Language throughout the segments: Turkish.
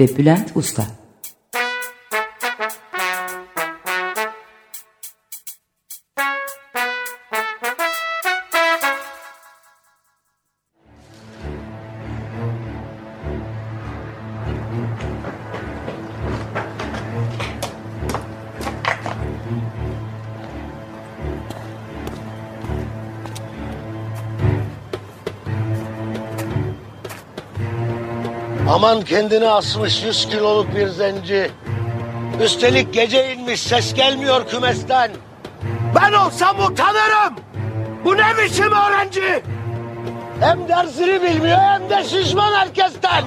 ve Bülent Usta Aman kendini asmış yüz kiloluk bir zenci. Üstelik gece inmiş ses gelmiyor kümesten. Ben olsam utanırım. Bu ne biçim öğrenci? Hem dersini bilmiyor hem de şişman herkesten.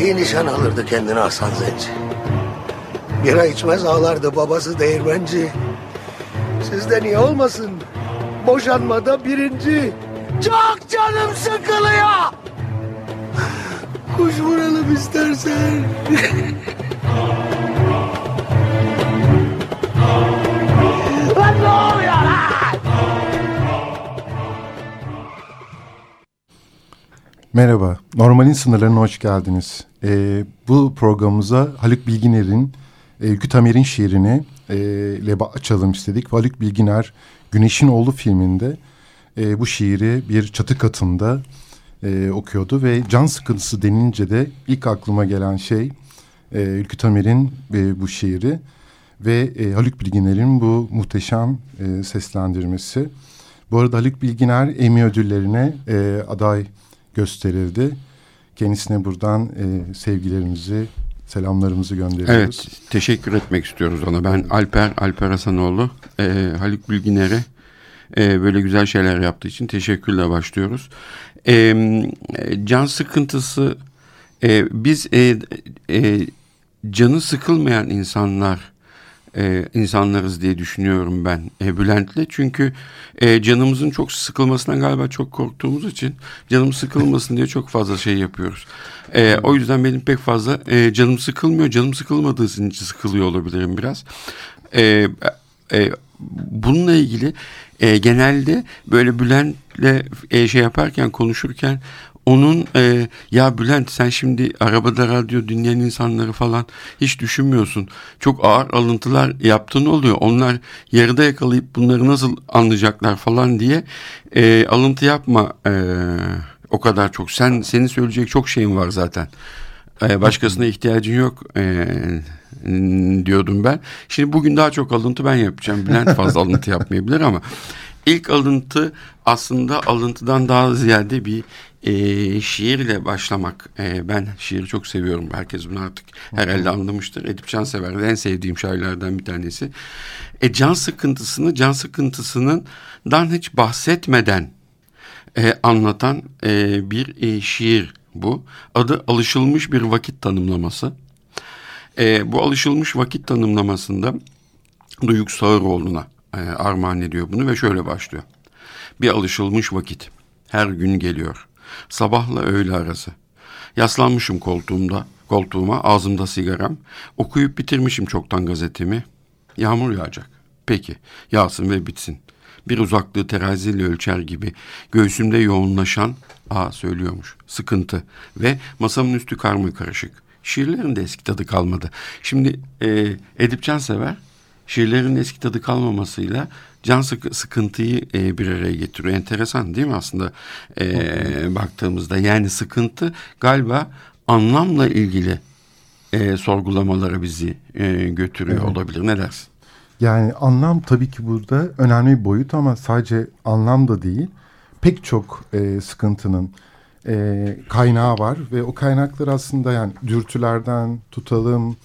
İyi nişan alırdı kendine Hasan Zenci. Bira içmez ağlardı babası değirmenci. Sizde niye olmasın? Boşanmada birinci. Çok canım sıkılıyor. Kuş vuralım istersen. lan ne oluyor? Merhaba, Normalin Sınırlarına hoş geldiniz. Ee, bu programımıza Haluk Bilginer'in e, Ülkü Tamer'in şiirini e, açalım istedik. Haluk Bilginer, Güneşin Oğlu filminde e, bu şiiri bir çatı katında e, okuyordu. Ve can sıkıntısı denince de ilk aklıma gelen şey e, Ülkü Tamer'in e, bu şiiri ve e, Haluk Bilginer'in bu muhteşem e, seslendirmesi. Bu arada Haluk Bilginer Emmy ödüllerine e, aday gösterildi. Kendisine buradan e, sevgilerimizi, selamlarımızı gönderiyoruz. Evet, teşekkür etmek istiyoruz ona. Ben Alper, Alper Hasanoğlu, e, Haluk Bilginer'e e, böyle güzel şeyler yaptığı için teşekkürle başlıyoruz. E, can sıkıntısı, e, biz e, e, canı sıkılmayan insanlar e, insanlarız diye düşünüyorum ben e, Bülent'le. Çünkü e, canımızın çok sıkılmasına galiba çok korktuğumuz için canım sıkılmasın diye çok fazla şey yapıyoruz. E, o yüzden benim pek fazla e, canım sıkılmıyor. Canım sıkılmadığı için sıkılıyor olabilirim biraz. E, e, bununla ilgili e, genelde böyle Bülent'le e, şey yaparken konuşurken onun e, ya Bülent sen şimdi arabada radyo dinleyen insanları falan hiç düşünmüyorsun. Çok ağır alıntılar yaptığın oluyor. Onlar yarıda yakalayıp bunları nasıl anlayacaklar falan diye e, alıntı yapma e, o kadar çok. Sen senin söyleyecek çok şeyin var zaten. E, başkasına ihtiyacın yok e, diyordum ben. Şimdi bugün daha çok alıntı ben yapacağım. Bülent fazla alıntı yapmayabilir ama ilk alıntı aslında alıntıdan daha ziyade bir e, şiirle başlamak. E, ben şiiri çok seviyorum. Herkes bunu artık herhalde anlamıştır. Edip Cansever'de en sevdiğim şairlerden bir tanesi. E, can sıkıntısını, can sıkıntısından hiç bahsetmeden e, anlatan e, bir e, şiir bu. Adı Alışılmış Bir Vakit Tanımlaması. E, bu alışılmış vakit tanımlamasında Duyuk Sağıroğlu'na e, armağan ediyor bunu ve şöyle başlıyor. Bir alışılmış vakit. Her gün geliyor. Sabahla öğle arası. Yaslanmışım koltuğumda, koltuğuma, ağzımda sigaram. Okuyup bitirmişim çoktan gazetemi. Yağmur yağacak. Peki, yağsın ve bitsin. Bir uzaklığı teraziyle ölçer gibi göğsümde yoğunlaşan, aa söylüyormuş, sıkıntı ve masamın üstü karma karışık. Şiirlerin de eski tadı kalmadı. Şimdi e, Edip Cansever şiirlerin eski tadı kalmamasıyla can sık sıkıntıyı e, bir araya getiriyor. Enteresan değil mi aslında e, baktığımızda? Yani sıkıntı galiba anlamla ilgili e, sorgulamalara bizi e, götürüyor evet. olabilir. Ne dersin? Yani anlam tabii ki burada önemli bir boyut ama sadece anlam da değil. Pek çok e, sıkıntının e, kaynağı var ve o kaynaklar aslında yani dürtülerden tutalım,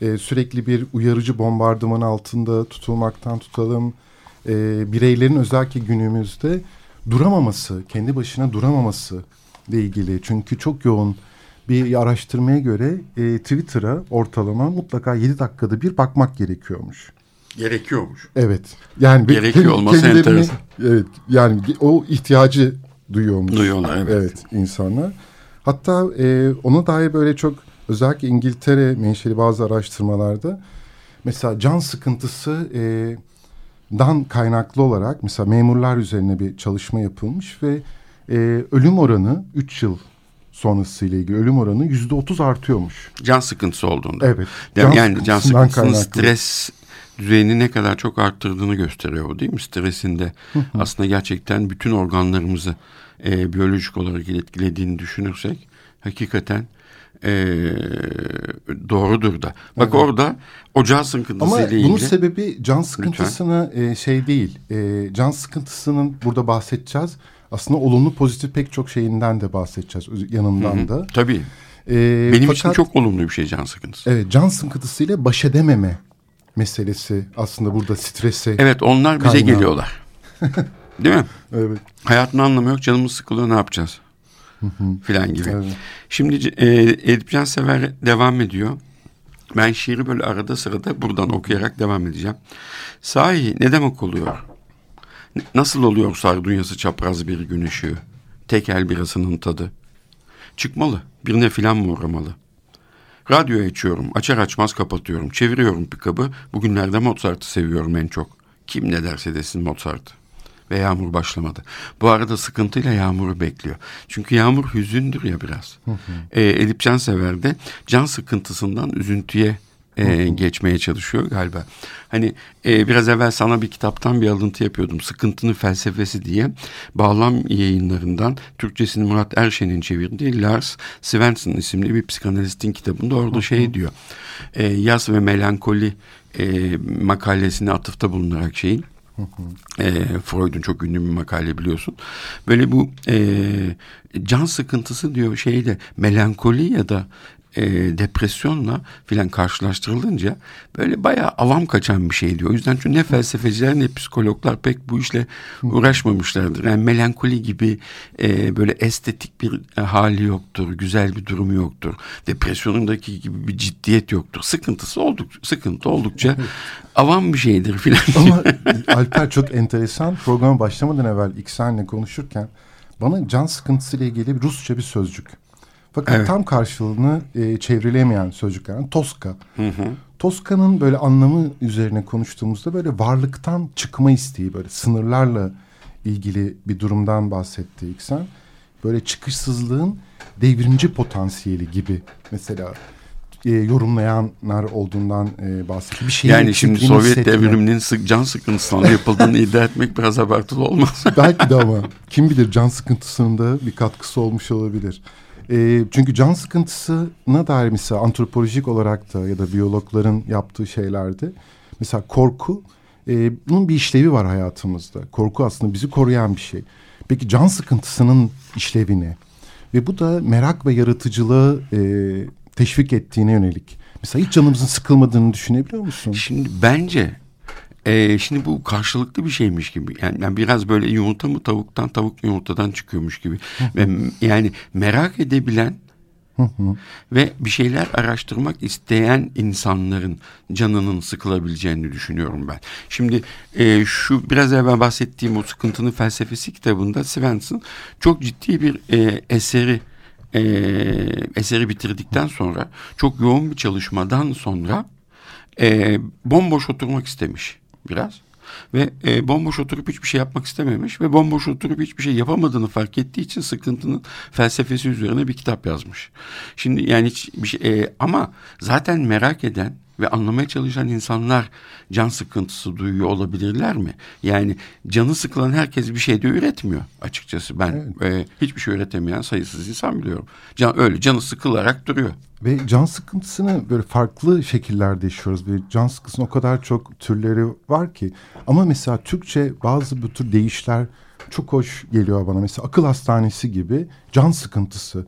e, sürekli bir uyarıcı bombardıman altında tutulmaktan tutalım, e, bireylerin özellikle günümüzde duramaması, kendi başına duramaması ile ilgili. Çünkü çok yoğun bir araştırmaya göre e, Twitter'a ortalama mutlaka 7 dakikada bir bakmak gerekiyormuş. Gerekiyormuş. Evet. Yani Gerekiyor kendi- olması enteresan. Evet. Yani o ihtiyacı duyuyormuş. Duyuyorlar, evet. Evet insanlar. Hatta e, ona dair böyle çok özellikle İngiltere menşeli bazı araştırmalarda mesela can sıkıntısı e, dan kaynaklı olarak mesela memurlar üzerine bir çalışma yapılmış ve e, ölüm oranı 3 yıl sonrasıyla ilgili ölüm oranı yüzde otuz artıyormuş. Can sıkıntısı olduğunda. Evet. Can yani can sıkıntısının kaynaklı. stres düzeyini ne kadar çok arttırdığını gösteriyor bu değil mi? Stresinde aslında gerçekten bütün organlarımızı e, biyolojik olarak etkilediğini düşünürsek hakikaten e, doğrudur da. Bak orada o can sıkıntısı Ama ile bunun ilgili sebebi can sıkıntısını e, şey değil. E, can sıkıntısının burada bahsedeceğiz. Aslında olumlu pozitif pek çok şeyinden de bahsedeceğiz yanından da. tabii E, benim için fakat- çok olumlu bir şey can sıkıntısı. Evet can sıkıntısıyla baş edememe meselesi aslında burada stresi. Evet onlar bize Kaynağı. geliyorlar. Değil mi? Evet. Hayatın anlamı yok canımız sıkılıyor ne yapacağız? Filan gibi. Evet. Şimdi e, Edip Cansever devam ediyor. Ben şiiri böyle arada sırada buradan okuyarak devam edeceğim. Sahi ne demek oluyor? Nasıl oluyor sardunyası çapraz bir gün ışığı? Tek el birasının tadı. Çıkmalı. Birine filan mı uğramalı? Radyo açıyorum. Açar açmaz kapatıyorum. Çeviriyorum pikabı. Bugünlerde Mozart'ı seviyorum en çok. Kim ne derse desin Mozart. Ve yağmur başlamadı. Bu arada sıkıntıyla yağmuru bekliyor. Çünkü yağmur hüzündür ya biraz. Ee, Edip Cansever de can sıkıntısından üzüntüye e, geçmeye çalışıyor galiba. Hani e, biraz evvel sana bir kitaptan bir alıntı yapıyordum. Sıkıntının felsefesi diye. Bağlam yayınlarından Türkçesini Murat Erşen'in çevirdiği Lars Svensson isimli bir psikanalistin kitabında orada şey diyor. E, yas ve melankoli e, makalesine atıfta bulunarak şeyin e, Freud'un çok ünlü bir makale biliyorsun. Böyle bu e, can sıkıntısı diyor şeyle melankoli ya da e, depresyonla filan karşılaştırılınca böyle bayağı avam kaçan bir şey diyor. O yüzden çünkü ne felsefeciler ne psikologlar pek bu işle uğraşmamışlardır. Yani melankoli gibi e, böyle estetik bir e, hali yoktur, güzel bir durumu yoktur. Depresyonundaki gibi bir ciddiyet yoktur. Sıkıntısı olduk, sıkıntı oldukça avam bir şeydir filan. Ama Alper çok enteresan. Programa başlamadan evvel İksen'le konuşurken bana can sıkıntısıyla ilgili bir Rusça bir sözcük. Fakat Evet. tam karşılığını e, çevrilemeyen sözcüklerden Toska. Toska'nın böyle anlamı üzerine konuştuğumuzda böyle varlıktan çıkma isteği böyle sınırlarla ilgili bir durumdan bahsetti İksen. Böyle çıkışsızlığın devrimci potansiyeli gibi mesela e, yorumlayanlar olduğundan e, bahsetti. Bir şeyin Yani şimdi Sovyet hissetme. devriminin sık can sıkıntısından yapıldığını iddia etmek biraz abartılı olmaz. Belki de ama kim bilir can sıkıntısının da bir katkısı olmuş olabilir. Ee, çünkü can sıkıntısına dair mesela antropolojik olarak da ya da biyologların yaptığı şeylerde mesela korku e, bunun bir işlevi var hayatımızda. Korku aslında bizi koruyan bir şey. Peki can sıkıntısının işlevi ne? Ve bu da merak ve yaratıcılığı e, teşvik ettiğine yönelik. Mesela hiç canımızın sıkılmadığını düşünebiliyor musun? Şimdi bence e, şimdi bu karşılıklı bir şeymiş gibi. Yani, yani biraz böyle yumurta mı tavuktan tavuk mu yumurtadan çıkıyormuş gibi. Yani merak edebilen ve bir şeyler araştırmak isteyen insanların canının sıkılabileceğini düşünüyorum ben. Şimdi e, şu biraz evvel bahsettiğim o sıkıntının felsefesi kitabında Svensson çok ciddi bir e, eseri e, eseri bitirdikten sonra çok yoğun bir çalışmadan sonra e, bomboş oturmak istemiş biraz. Ve e, bomboş oturup hiçbir şey yapmak istememiş ve bomboş oturup hiçbir şey yapamadığını fark ettiği için sıkıntının felsefesi üzerine bir kitap yazmış. Şimdi yani hiç bir şey e, ama zaten merak eden ve anlamaya çalışan insanlar can sıkıntısı duyuyor olabilirler mi? Yani canı sıkılan herkes bir şey de üretmiyor açıkçası. Ben e, hiçbir şey üretemeyen sayısız insan biliyorum. Can öyle canı sıkılarak duruyor. Ve can sıkıntısını böyle farklı şekillerde yaşıyoruz. Ve can sıkıntısının o kadar çok türleri var ki. Ama mesela Türkçe bazı bu tür deyişler çok hoş geliyor bana. Mesela akıl hastanesi gibi can sıkıntısı.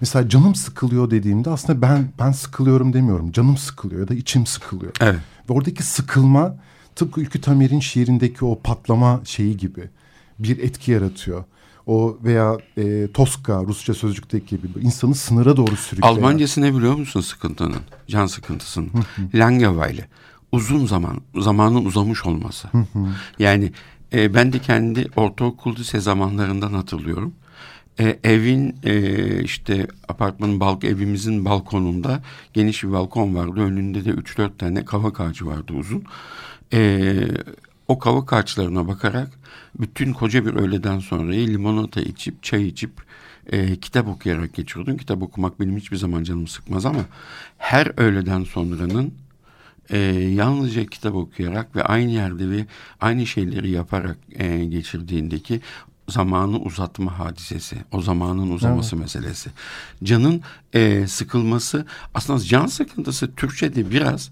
Mesela canım sıkılıyor dediğimde aslında ben ben sıkılıyorum demiyorum. Canım sıkılıyor ya da içim sıkılıyor. Evet. Ve oradaki sıkılma tıpkı Ülkü Tamer'in şiirindeki o patlama şeyi gibi. bir etki yaratıyor. O veya e, Toska Rusça sözcükteki gibi insanı sınıra doğru sürükleyen. Almancası ne biliyor musun sıkıntının? Can sıkıntısının. Langeweile. Uzun zaman, zamanın uzamış olması. yani e, ben de kendi ortaokul lise zamanlarından hatırlıyorum. E, evin e, işte apartmanın balk evimizin balkonunda geniş bir balkon vardı. Önünde de 3-4 tane kavak ağacı vardı uzun. E, o kavak ağaçlarına bakarak bütün koca bir öğleden sonra limonata içip çay içip e, kitap okuyarak geçiyordum. Kitap okumak benim hiçbir zaman canımı sıkmaz ama her öğleden sonranın e, yalnızca kitap okuyarak ve aynı yerde ve aynı şeyleri yaparak e, geçirdiğindeki zamanı uzatma hadisesi, o zamanın uzaması evet. meselesi. Canın e, sıkılması, aslında can sıkıntısı Türkçe'de biraz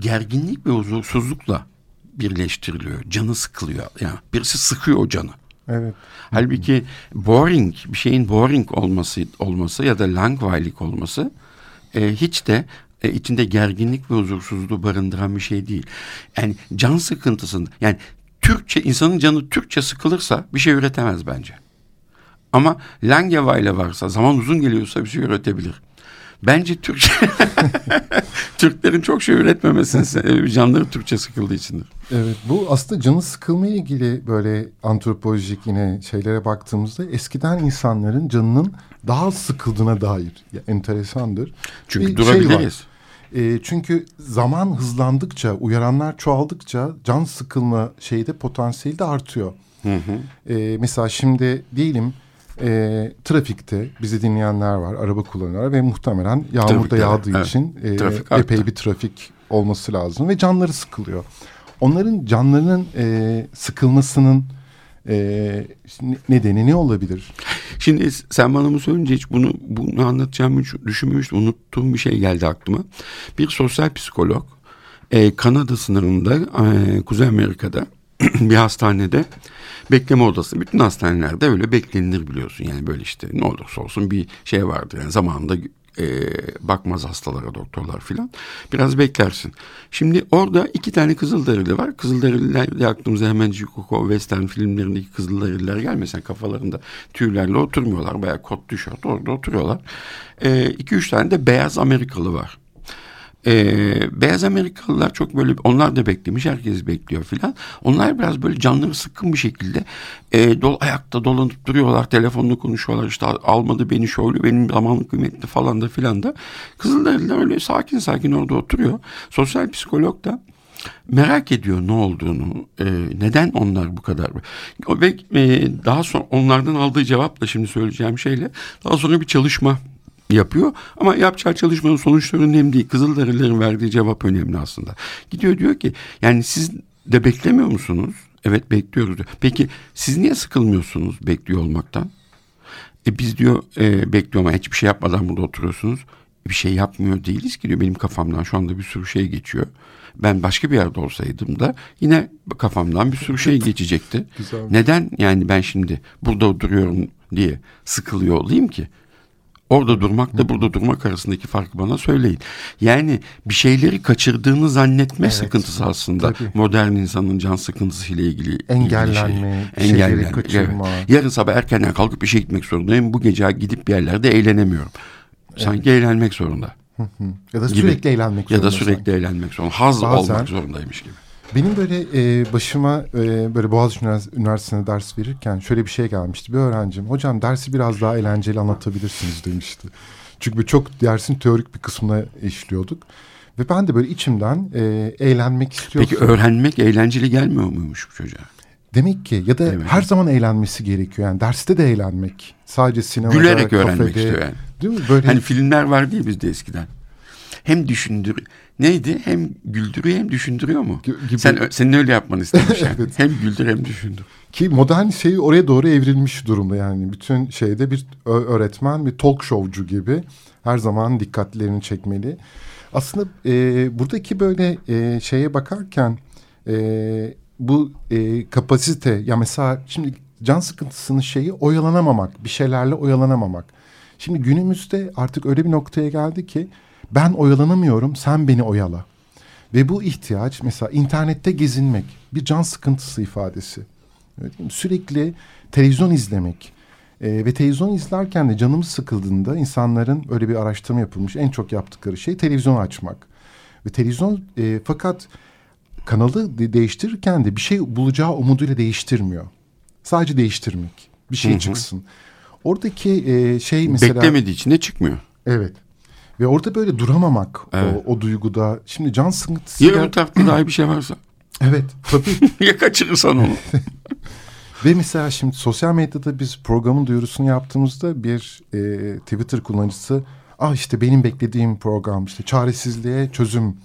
gerginlik ve huzursuzlukla birleştiriliyor. Canı sıkılıyor. Yani birisi sıkıyor o canı. Evet. Halbuki boring, bir şeyin boring olması olması ya da langweilig olması e, hiç de e, içinde gerginlik ve huzursuzluğu barındıran bir şey değil. Yani can sıkıntısında yani Türkçe insanın canı Türkçe sıkılırsa bir şey üretemez bence. Ama Langeweile varsa zaman uzun geliyorsa bir şey üretebilir. Bence Türkçe Türklerin çok şey üretmemesinin sebebi canları Türkçe sıkıldığı içindir. Evet bu aslında canı sıkılmaya ilgili böyle antropolojik yine şeylere baktığımızda eskiden insanların canının daha sıkıldığına dair ya, enteresandır. Çünkü bir durabiliriz. Şey e, çünkü zaman hızlandıkça, uyaranlar çoğaldıkça can sıkılma şeyi de potansiyeli de artıyor. Hı hı. E, mesela şimdi diyelim e, trafikte bizi dinleyenler var, araba kullanıyorlar ve muhtemelen yağmurda yağdığı evet. için e, epey bir trafik olması lazım ve canları sıkılıyor. Onların canlarının e, sıkılmasının e, nedeni ne olabilir? Şimdi sen bana mı söyleyince hiç bunu bunu anlatacağımı düşünmemiştim. Unuttuğum bir şey geldi aklıma. Bir sosyal psikolog e, Kanada sınırında e, Kuzey Amerika'da bir hastanede bekleme odası. Bütün hastanelerde öyle beklenilir biliyorsun. Yani böyle işte ne olursa olsun bir şey vardır. Yani zamanında e, bakmaz hastalara doktorlar filan. Biraz beklersin. Şimdi orada iki tane Kızılderili var. Kızılderililer de aklımıza hemen Jukoko Western filmlerindeki Kızılderililer gelmesen kafalarında tüylerle oturmuyorlar. Bayağı kot tişört orada oturuyorlar. E, iki üç tane de beyaz Amerikalı var. Ee, beyaz Amerikalılar çok böyle onlar da beklemiş herkes bekliyor filan. Onlar biraz böyle canları sıkkın bir şekilde e, dol, ayakta dolanıp duruyorlar telefonla konuşuyorlar işte almadı beni şöyle benim zamanım kıymetli falan da filan da. Kızılderililer öyle sakin sakin orada oturuyor. Sosyal psikolog da merak ediyor ne olduğunu, e, neden onlar bu kadar ve e, daha sonra onlardan aldığı cevapla şimdi söyleyeceğim şeyle daha sonra bir çalışma yapıyor. Ama yapacağı çalışmanın sonuçları önemli değil. Kızılderililerin verdiği cevap önemli aslında. Gidiyor diyor ki yani siz de beklemiyor musunuz? Evet bekliyoruz diyor. Peki siz niye sıkılmıyorsunuz bekliyor olmaktan? E biz diyor e, bekliyor ama hiçbir şey yapmadan burada oturuyorsunuz. E, bir şey yapmıyor değiliz ki diyor. Benim kafamdan şu anda bir sürü şey geçiyor. Ben başka bir yerde olsaydım da yine kafamdan bir sürü şey geçecekti. Güzel. Neden yani ben şimdi burada duruyorum diye sıkılıyor olayım ki? Orada durmakla burada durmak arasındaki farkı bana söyleyin. Yani bir şeyleri kaçırdığını zannetme evet. sıkıntısı aslında Tabii. modern insanın can sıkıntısı ile ilgili engellenme, şey. engellenme, kaçırma. Evet. Yarın sabah erkenden kalkıp işe gitmek zorundayım. Bu gece gidip bir yerlerde eğlenemiyorum. Sanki evet. eğlenmek zorunda. ya da sürekli gibi. eğlenmek zorunda. Ya da sürekli sanki. eğlenmek zorunda. Haz Bazen, olmak zorundaymış gibi. Benim böyle e, başıma e, böyle Boğaziçi Üniversitesi'nde ders verirken şöyle bir şey gelmişti. Bir öğrencim hocam dersi biraz daha eğlenceli anlatabilirsiniz demişti. Çünkü çok dersin teorik bir kısmına işliyorduk. Ve ben de böyle içimden e, eğlenmek istiyordum. Peki öğrenmek eğlenceli gelmiyor muymuş bu çocuğa? Demek ki ya da Demek. her zaman eğlenmesi gerekiyor. Yani derste de eğlenmek. Sadece sinemada, Gülerek kafede, öğrenmek istiyor yani. Değil mi? Böyle hani filmler var değil bizde eskiden. Hem düşündür neydi? Hem güldürüyor hem düşündürüyor mu? Gibi. Sen senin öyle yapmanı istemiş yani. evet. Hem güldür hem düşündür. Ki modern şey oraya doğru evrilmiş durumda yani. Bütün şeyde bir öğretmen bir talk showcu gibi her zaman dikkatlerini çekmeli. Aslında e, buradaki böyle e, şeye bakarken e, bu e, kapasite ya mesela şimdi can sıkıntısının şeyi oyalanamamak, bir şeylerle oyalanamamak. Şimdi günümüzde artık öyle bir noktaya geldi ki ben oyalanamıyorum, sen beni oyala. Ve bu ihtiyaç mesela internette gezinmek bir can sıkıntısı ifadesi. Sürekli televizyon izlemek. E, ve televizyon izlerken de canımız sıkıldığında insanların öyle bir araştırma yapılmış. En çok yaptıkları şey televizyon açmak. Ve televizyon e, fakat kanalı de değiştirirken de bir şey bulacağı umuduyla değiştirmiyor. Sadece değiştirmek. Bir şey Hı hı. çıksın. Oradaki e, şey mesela... Beklemediği için de çıkmıyor. Evet. Ve orada böyle duramamak Evet. o, o duyguda. Şimdi can sıkıntısı... Ya öbür tarafta daha bir şey varsa Evet tabii. ya kaçırırsan onu. Ve mesela şimdi sosyal medyada biz programın duyurusunu yaptığımızda bir e, Twitter kullanıcısı ah işte benim beklediğim program işte çaresizliğe çözüm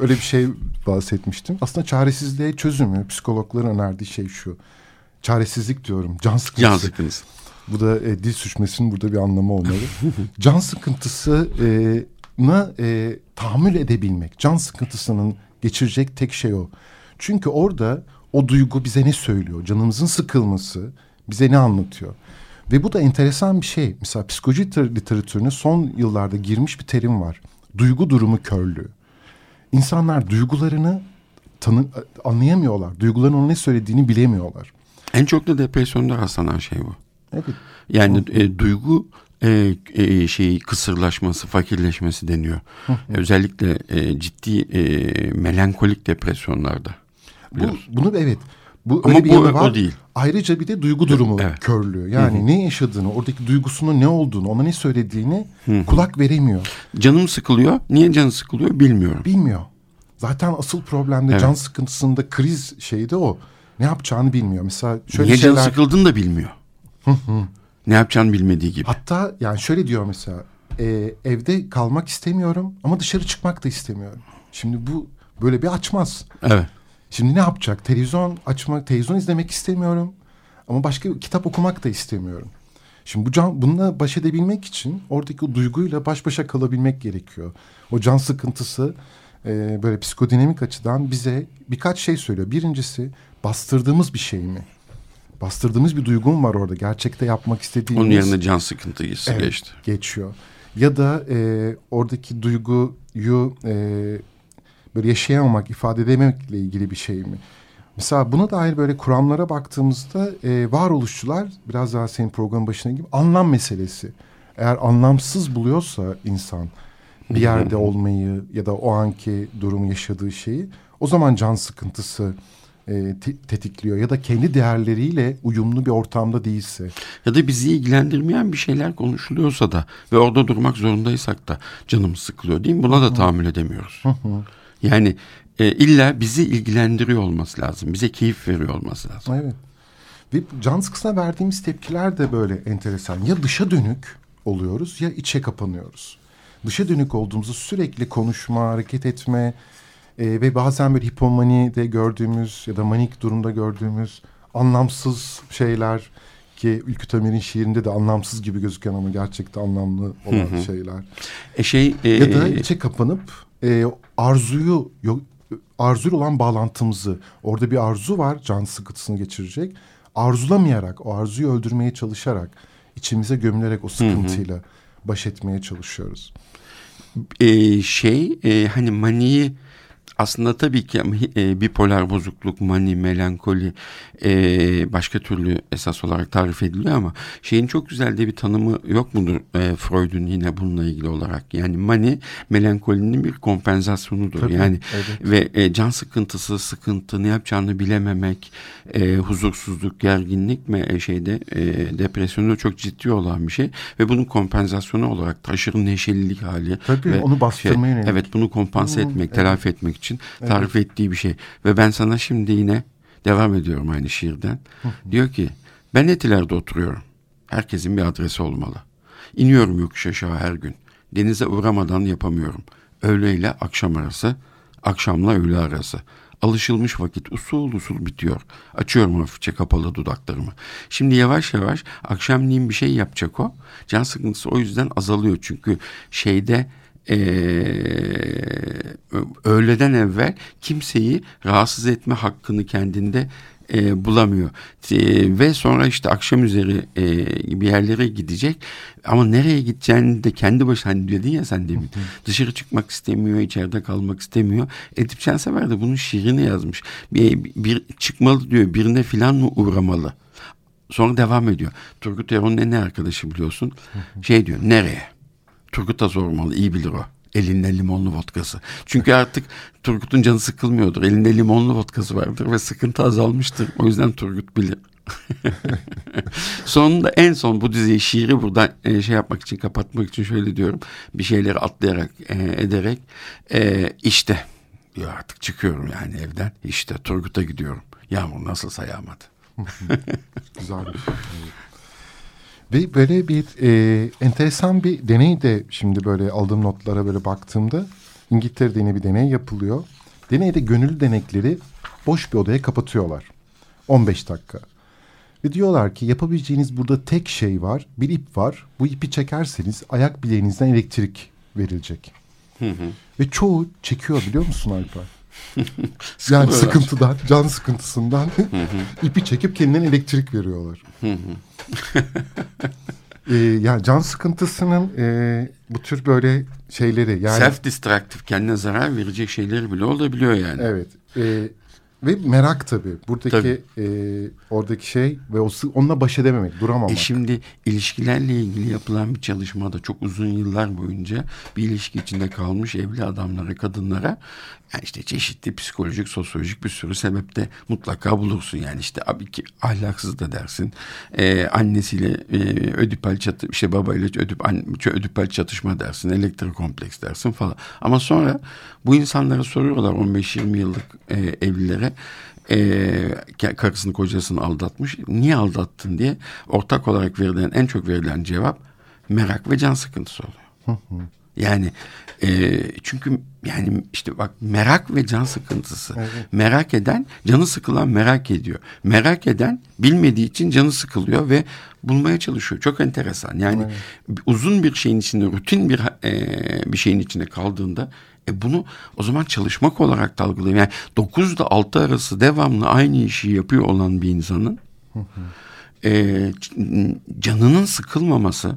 öyle bir şey bahsetmiştim. Aslında çaresizliğe çözümü psikologların önerdiği şey şu. Çaresizlik diyorum. Can sıkıntısı. Can sıkıntısı. Bu da e, dil suçmasının burada bir anlamı olmalı. can sıkıntısı e, tahammül edebilmek. Can sıkıntısının geçirecek tek şey o. Çünkü orada o duygu bize ne söylüyor? Canımızın sıkılması bize ne anlatıyor? Ve bu da enteresan bir şey. Mesela psikoloji liter- literatürüne son yıllarda girmiş bir terim var. Duygu durumu körlüğü. İnsanlar duygularını tanı anlayamıyorlar. Duyguların ona ne söylediğini bilemiyorlar. En çok da depresyonda rastlanan şey bu. Evet. Yani e, duygu e, e, şeyi kısırlaşması, fakirleşmesi deniyor. Özellikle e, ciddi e, melankolik depresyonlarda. Bu, bunu evet. Bu Ama öyle bir bu yanı o var. değil. Ayrıca bir de duygu durumu Evet. körlüğü. Yani ne yaşadığını, oradaki duygusunun ne olduğunu, ona ne söylediğini kulak veremiyor. Canım sıkılıyor. Niye canı sıkılıyor bilmiyorum. Bilmiyor. Zaten asıl problem de Evet. can sıkıntısında kriz şeyi de o. Ne yapacağını bilmiyor. Mesela şöyle Niye şeyler... canı sıkıldığını da bilmiyor. Ne yapacağını bilmediği gibi. Hatta yani şöyle diyor mesela. e, evde kalmak istemiyorum ama dışarı çıkmak da istemiyorum. Şimdi bu böyle bir açmaz. Evet. Şimdi ne yapacak? Televizyon açmak, televizyon izlemek istemiyorum. Ama başka kitap okumak da istemiyorum. Şimdi bu can, bununla baş edebilmek için oradaki o duyguyla baş başa kalabilmek gerekiyor. O can sıkıntısı e, böyle psikodinamik açıdan bize birkaç şey söylüyor. Birincisi bastırdığımız bir şey mi? Bastırdığımız bir duygu mu var orada? Gerçekte yapmak istediğimiz... Onun yerine can sıkıntısı Evet, geçti. geçiyor. Ya da e, oradaki duyguyu e, böyle yaşayamamak, ifade edememekle ilgili bir şey mi? Mesela buna dair böyle kuramlara baktığımızda e, varoluşçular biraz daha senin programın başına gibi anlam meselesi. Eğer anlamsız buluyorsa insan bir yerde olmayı ya da o anki durumu yaşadığı şeyi o zaman can sıkıntısı e, te- tetikliyor ya da kendi değerleriyle uyumlu bir ortamda değilse. Ya da bizi ilgilendirmeyen bir şeyler konuşuluyorsa da ve orada durmak zorundaysak da canımız sıkılıyor değil mi? Buna da tahammül edemiyoruz. Yani e, illa bizi ilgilendiriyor olması lazım. Bize keyif veriyor olması lazım. Evet. Ve can sıkısına verdiğimiz tepkiler de böyle enteresan. Ya dışa dönük oluyoruz ya içe kapanıyoruz. Dışa dönük olduğumuzda sürekli konuşma, hareket etme e, ve bazen böyle hipomani de gördüğümüz ya da manik durumda gördüğümüz anlamsız şeyler ki Ülkü Tamer'in şiirinde de anlamsız gibi gözüken ama gerçekten anlamlı olan şeyler. E şey e, Ya da içe kapanıp e, arzuyu yok arzuyla olan bağlantımızı orada bir arzu var can sıkıntısını geçirecek. Arzulamayarak o arzuyu öldürmeye çalışarak içimize gömülerek o sıkıntıyla baş etmeye çalışıyoruz. e, şey e, hani maniyi aslında tabii ki e, bipolar bozukluk, mani, melankoli e, başka türlü esas olarak tarif ediliyor ama şeyin çok güzel de bir tanımı yok mudur e, Freud'un yine bununla ilgili olarak? Yani mani melankolinin bir kompensasyonudur. Tabii, yani evet. ve e, can sıkıntısı, sıkıntı, ne yapacağını bilememek, e, huzursuzluk, gerginlik mi e, şeyde e, depresyonda çok ciddi olan bir şey ve bunun kompensasyonu olarak taşırı neşelilik hali Tabii, ve onu bastırmaya şey. Evet bunu kompanse etmek, telafi etmek için tarif ettiği bir şey. Ve ben sana şimdi yine devam ediyorum aynı şiirden. Diyor ki ben Etiler'de oturuyorum. Herkesin bir adresi olmalı. İniyorum yokuş aşağı her gün. Denize uğramadan yapamıyorum. Öğle ile akşam arası, akşamla öğle arası. Alışılmış vakit usul usul bitiyor. Açıyorum hafifçe kapalı dudaklarımı. Şimdi yavaş yavaş akşamleyin bir şey yapacak o. Can sıkıntısı o yüzden azalıyor. Çünkü şeyde eee, öğleden evvel kimseyi rahatsız etme hakkını kendinde e, bulamıyor. E, ve sonra işte akşam üzeri e, bir yerlere gidecek ama nereye gideceğini de kendi başına hani dedin ya sen demin dışarı çıkmak istemiyor, içeride kalmak istemiyor. Edip Şensever de bunun şiirini yazmış. Bir, bir çıkmalı diyor, birine filan mı uğramalı? Sonra devam ediyor. Turgut Eron'un en arkadaşı biliyorsun. Şey diyor, nereye? Turgut'a sormalı, iyi bilir o. Elinde limonlu vodkası. Çünkü artık Turgut'un canı sıkılmıyordur. Elinde limonlu vodkası vardır ve sıkıntı azalmıştır. O yüzden Turgut bilir. Sonunda en son bu diziyi şiiri buradan e, şey yapmak için kapatmak için şöyle diyorum. Bir şeyleri atlayarak e, ederek e, işte diyor artık çıkıyorum yani evden. İşte Turgut'a gidiyorum. Yağmur nasılsa yağmadı. Güzel. Ve böyle bir e, enteresan bir deney de şimdi böyle aldığım notlara böyle baktığımda İngiltere'de yine bir deney yapılıyor. Deneyde gönüllü denekleri boş bir odaya kapatıyorlar. 15 dakika. Ve diyorlar ki yapabileceğiniz burada tek şey var. Bir ip var. Bu ipi çekerseniz ayak bileğinizden elektrik verilecek. Hı hı. Ve çoğu çekiyor biliyor musun Alper? Yani sıkıntıdan, can sıkıntısından ipi çekip kendinden elektrik veriyorlar. ee, yani can sıkıntısının e, bu tür böyle şeyleri yani self destructive kendine zarar verecek şeyleri bile olabiliyor yani. Evet. E, ve merak tabii. Buradaki tabii. E, oradaki şey ve o onunla baş edememek, duramamak. E şimdi ilişkilerle ilgili yapılan bir çalışmada çok uzun yıllar boyunca bir ilişki içinde kalmış evli adamlara, kadınlara yani işte çeşitli psikolojik, sosyolojik bir sürü sebepte mutlaka bulursun. Yani işte abi ki ahlaksız da dersin. Ee, annesiyle e, ödipal çatı, işte babayla ödip, an, ödipal çatışma dersin. Elektrik kompleks dersin falan. Ama sonra bu insanlara soruyorlar 15-20 yıllık e, evlilere e, karısını kocasını aldatmış. Niye aldattın diye ortak olarak verilen en çok verilen cevap merak ve can sıkıntısı oluyor. Yani e, çünkü yani işte bak merak ve can sıkıntısı. Evet. Merak eden canı sıkılan merak ediyor. Merak eden bilmediği için canı sıkılıyor ve bulmaya çalışıyor. Çok enteresan. Yani evet. uzun bir şeyin içinde rutin bir e, bir şeyin içinde kaldığında e bunu o zaman çalışmak olarak da algılayayım. Yani 9 ile 6 arası devamlı aynı işi yapıyor olan bir insanın hı hı e, canının sıkılmaması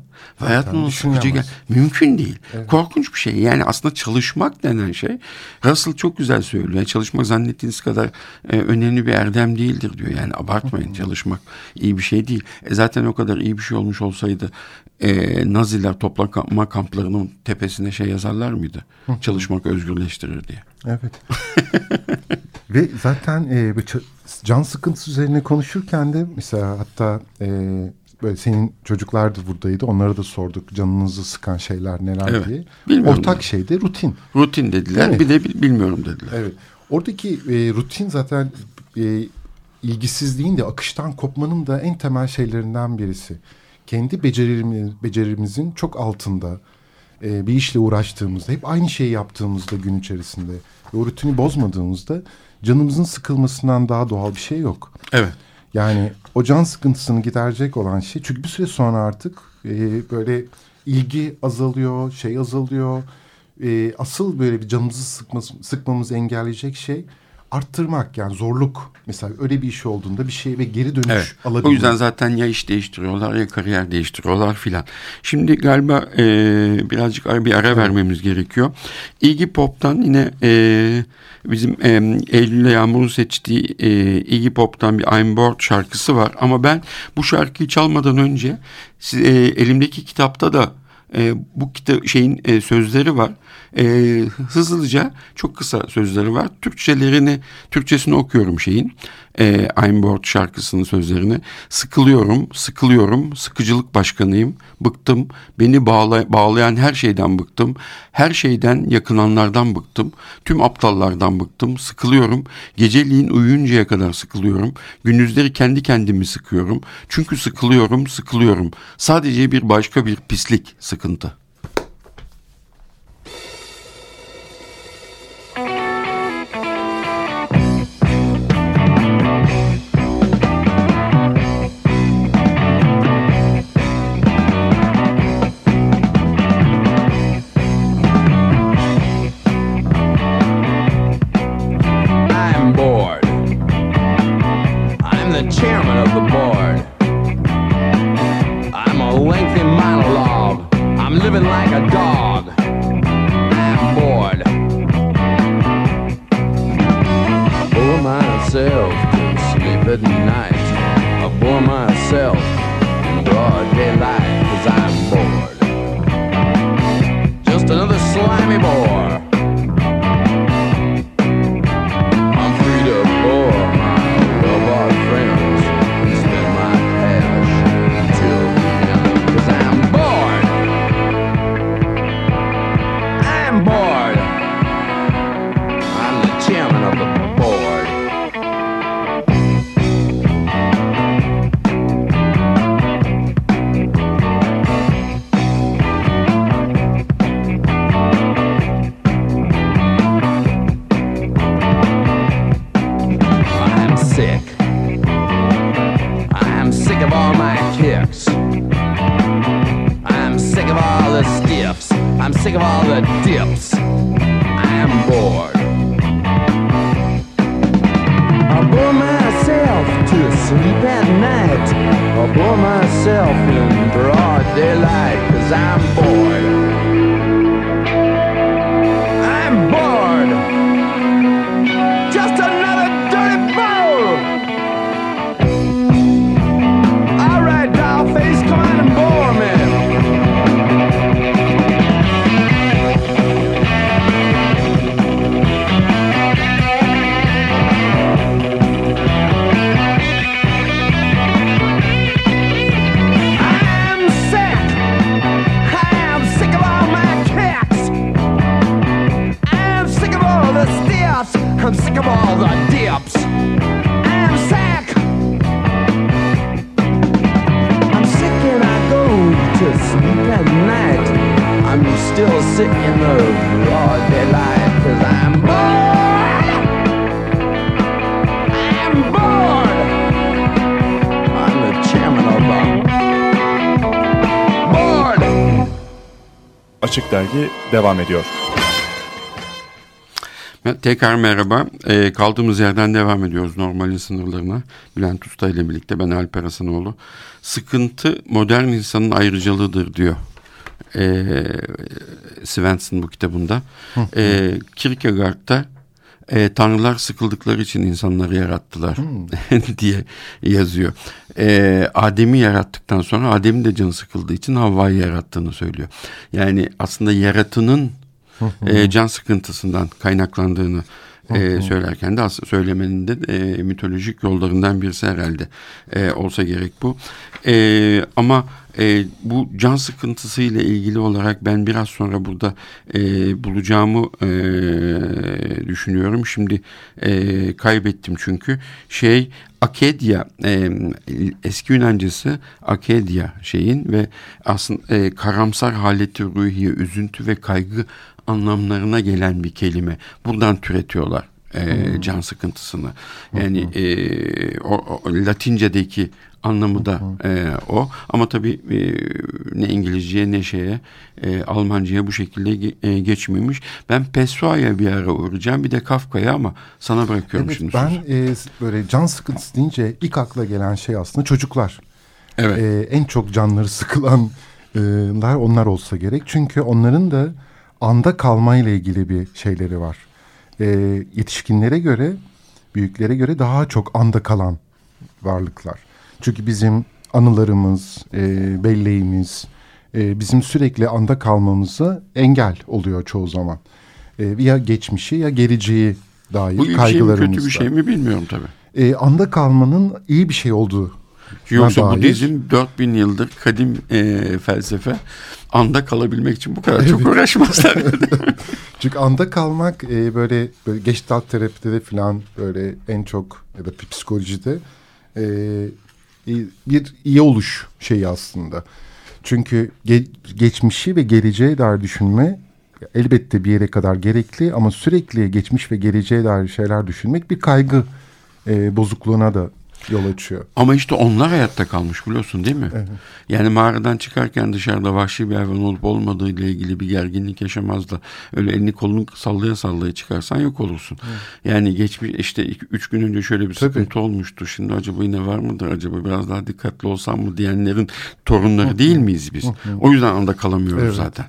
ve hayatının sıkıcı gel mümkün değil. Evet. Korkunç bir şey. Yani aslında çalışmak denen şey Russell çok güzel söylüyor. Yani çalışmak zannettiğiniz kadar e, önemli bir erdem değildir diyor. Yani abartmayın çalışmak iyi bir şey değil. E, zaten o kadar iyi bir şey olmuş olsaydı e, Naziler toplama kamplarının tepesine şey yazarlar mıydı? Çalışmak özgürleştirir diye. Evet. Ve zaten e, can sıkıntısı üzerine konuşurken de mesela hatta e, böyle senin çocuklar da buradaydı. Onlara da sorduk canınızı sıkan şeyler neler evet. diye. Bilmiyorum Ortak şey de rutin. Rutin dediler. Bir de bilmiyorum dediler. Evet. Oradaki e, rutin zaten e, ilgisizliğin de akıştan kopmanın da en temel şeylerinden birisi. Kendi becerilerimiz, becerimizin çok altında e, bir işle uğraştığımızda hep aynı şeyi yaptığımızda gün içerisinde ve o rutini bozmadığımızda canımızın sıkılmasından daha doğal bir şey yok. Evet. Yani o can sıkıntısını giderecek olan şey çünkü bir süre sonra artık e, böyle ilgi azalıyor, şey azalıyor. E, asıl böyle bir canımızı sıkması, sıkmamızı engelleyecek şey arttırmak yani zorluk mesela öyle bir iş olduğunda bir şey ve geri dönüş evet. alabilmek. O yüzden zaten ya iş değiştiriyorlar ya kariyer değiştiriyorlar filan. Şimdi galiba e, birazcık bir ara evet. vermemiz gerekiyor. Iggy Pop'tan yine e, bizim e, Eylül Yağmur'un seçtiği e, Iggy Pop'tan bir I'm Bored şarkısı var. Ama ben bu şarkıyı çalmadan önce e, elimdeki kitapta da e, bu kitap şeyin e, sözleri var. E, hızlıca çok kısa sözleri var. Türkçelerini, Türkçesini okuyorum şeyin. E, I'm Bored şarkısının sözlerini. Sıkılıyorum, sıkılıyorum, sıkıcılık başkanıyım. Bıktım, beni bağlay bağlayan her şeyden bıktım. Her şeyden yakınanlardan bıktım. Tüm aptallardan bıktım. Sıkılıyorum. Geceliğin uyuyuncaya kadar sıkılıyorum. Gündüzleri kendi kendimi sıkıyorum. Çünkü sıkılıyorum, sıkılıyorum. Sadece bir başka bir pislik, sıkıntı. Dergi devam ediyor. Tekrar merhaba. Ee, kaldığımız yerden devam ediyoruz normalin sınırlarına. Bülent Usta ile birlikte ben Alper Hasanoğlu. Sıkıntı modern insanın ayrıcalığıdır diyor. Ee, Svensson bu kitabında. Ee, Kierkegaard'da e, tanrılar sıkıldıkları için insanları yarattılar diye yazıyor. E, Adem'i yarattıktan sonra Adem'in de canı sıkıldığı için Havva'yı yarattığını söylüyor. Yani aslında yaratının e, can sıkıntısından kaynaklandığını e, söylerken de aslında söylemenin de e, mitolojik yollarından birisi herhalde e, olsa gerek bu. E, ama e, bu can sıkıntısı ile ilgili olarak ben biraz sonra burada e, bulacağımı e, düşünüyorum. Şimdi e, kaybettim çünkü şey Akedia e, eski Yunancası Akedia şeyin ve aslında e, karamsar haleti ruhiye üzüntü ve kaygı anlamlarına gelen bir kelime. Buradan türetiyorlar e, can sıkıntısını. Yani e, o, o Latince'deki anlamı da e, o. Ama tabii e, ne İngilizceye ne şeye e, Almanca'ya bu şekilde e, geçmemiş. Ben Pessoa'ya bir ara uğrayacağım. Bir de Kafka'ya ama sana bırakıyorum Evet şimdi ben sözü. e, böyle can sıkıntısı deyince ilk akla gelen şey aslında çocuklar. Evet. E, en çok canları sıkılanlar onlar olsa gerek. Çünkü onların da anda kalmayla ilgili bir şeyleri var. E, yetişkinlere göre, büyüklere göre daha çok anda kalan varlıklar. Çünkü bizim anılarımız, e, belleğimiz, e, bizim sürekli anda kalmamıza engel oluyor çoğu zaman. E, ya geçmişi ya geleceği dair bu iyi bir şey mi kaygılarımızda. kötü bir şey mi bilmiyorum tabii. E, anda kalmanın iyi bir şey olduğu. Yoksa dair. Budizm 4000 yıldır kadim e, felsefe anda kalabilmek için bu kadar çok uğraşmazlar. Çünkü anda kalmak e, böyle, böyle gestalt terapide de falan böyle en çok ya da psikolojide e, bir iyi oluş şeyi aslında. Çünkü ge- geçmişi ve geleceğe dair düşünme elbette bir yere kadar gerekli ama sürekli geçmiş ve geleceğe dair şeyler düşünmek bir kaygı e, bozukluğuna da yol açıyor. Ama işte onlar hayatta kalmış biliyorsun değil mi? Yani mağaradan çıkarken dışarıda vahşi bir hayvan olup olmadığı ile ilgili bir gerginlik yaşamaz da öyle elini kolunu sallaya sallaya çıkarsan yok olursun. Yani geçmiş işte iki, üç gün önce şöyle bir Tabii. sıkıntı olmuştu. Şimdi acaba yine var mıdır acaba biraz daha dikkatli olsam mı diyenlerin torunları değil miyiz biz? O yüzden anda kalamıyoruz Evet. zaten.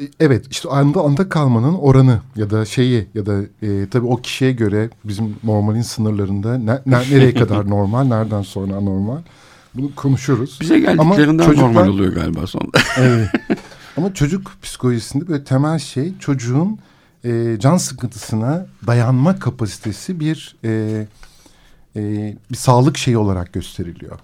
E, Evet işte anda anda kalmanın oranı ya da şeyi ya da e, tabii o kişiye göre bizim normalin sınırlarında ne, ne- nereye kadar normal nereden sonra anormal bunu konuşuruz. Bize Ama geldiklerinden çocuklar- normal oluyor galiba sonunda. Evet. Ama çocuk psikolojisinde böyle temel şey çocuğun e, can sıkıntısına dayanma kapasitesi bir e, e, bir sağlık şeyi olarak gösteriliyor.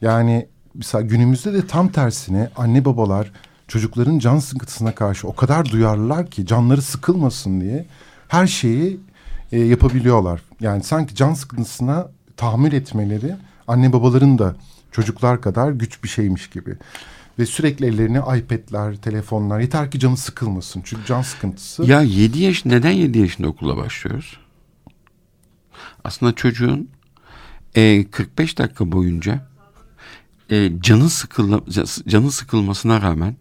Yani mesela günümüzde de tam tersine anne babalar çocukların can sıkıntısına karşı o kadar duyarlılar ki canları sıkılmasın diye her şeyi e, yapabiliyorlar. Yani sanki can sıkıntısına tahammül etmeleri anne babaların da çocuklar kadar güç bir şeymiş gibi. Ve sürekli ellerine iPad'ler, telefonlar yeter ki canı sıkılmasın. Çünkü can sıkıntısı Ya 7 yaş neden 7 yaşında okula başlıyoruz? Aslında çocuğun e, 45 dakika boyunca e, canı sıkıla, canı sıkılmasına rağmen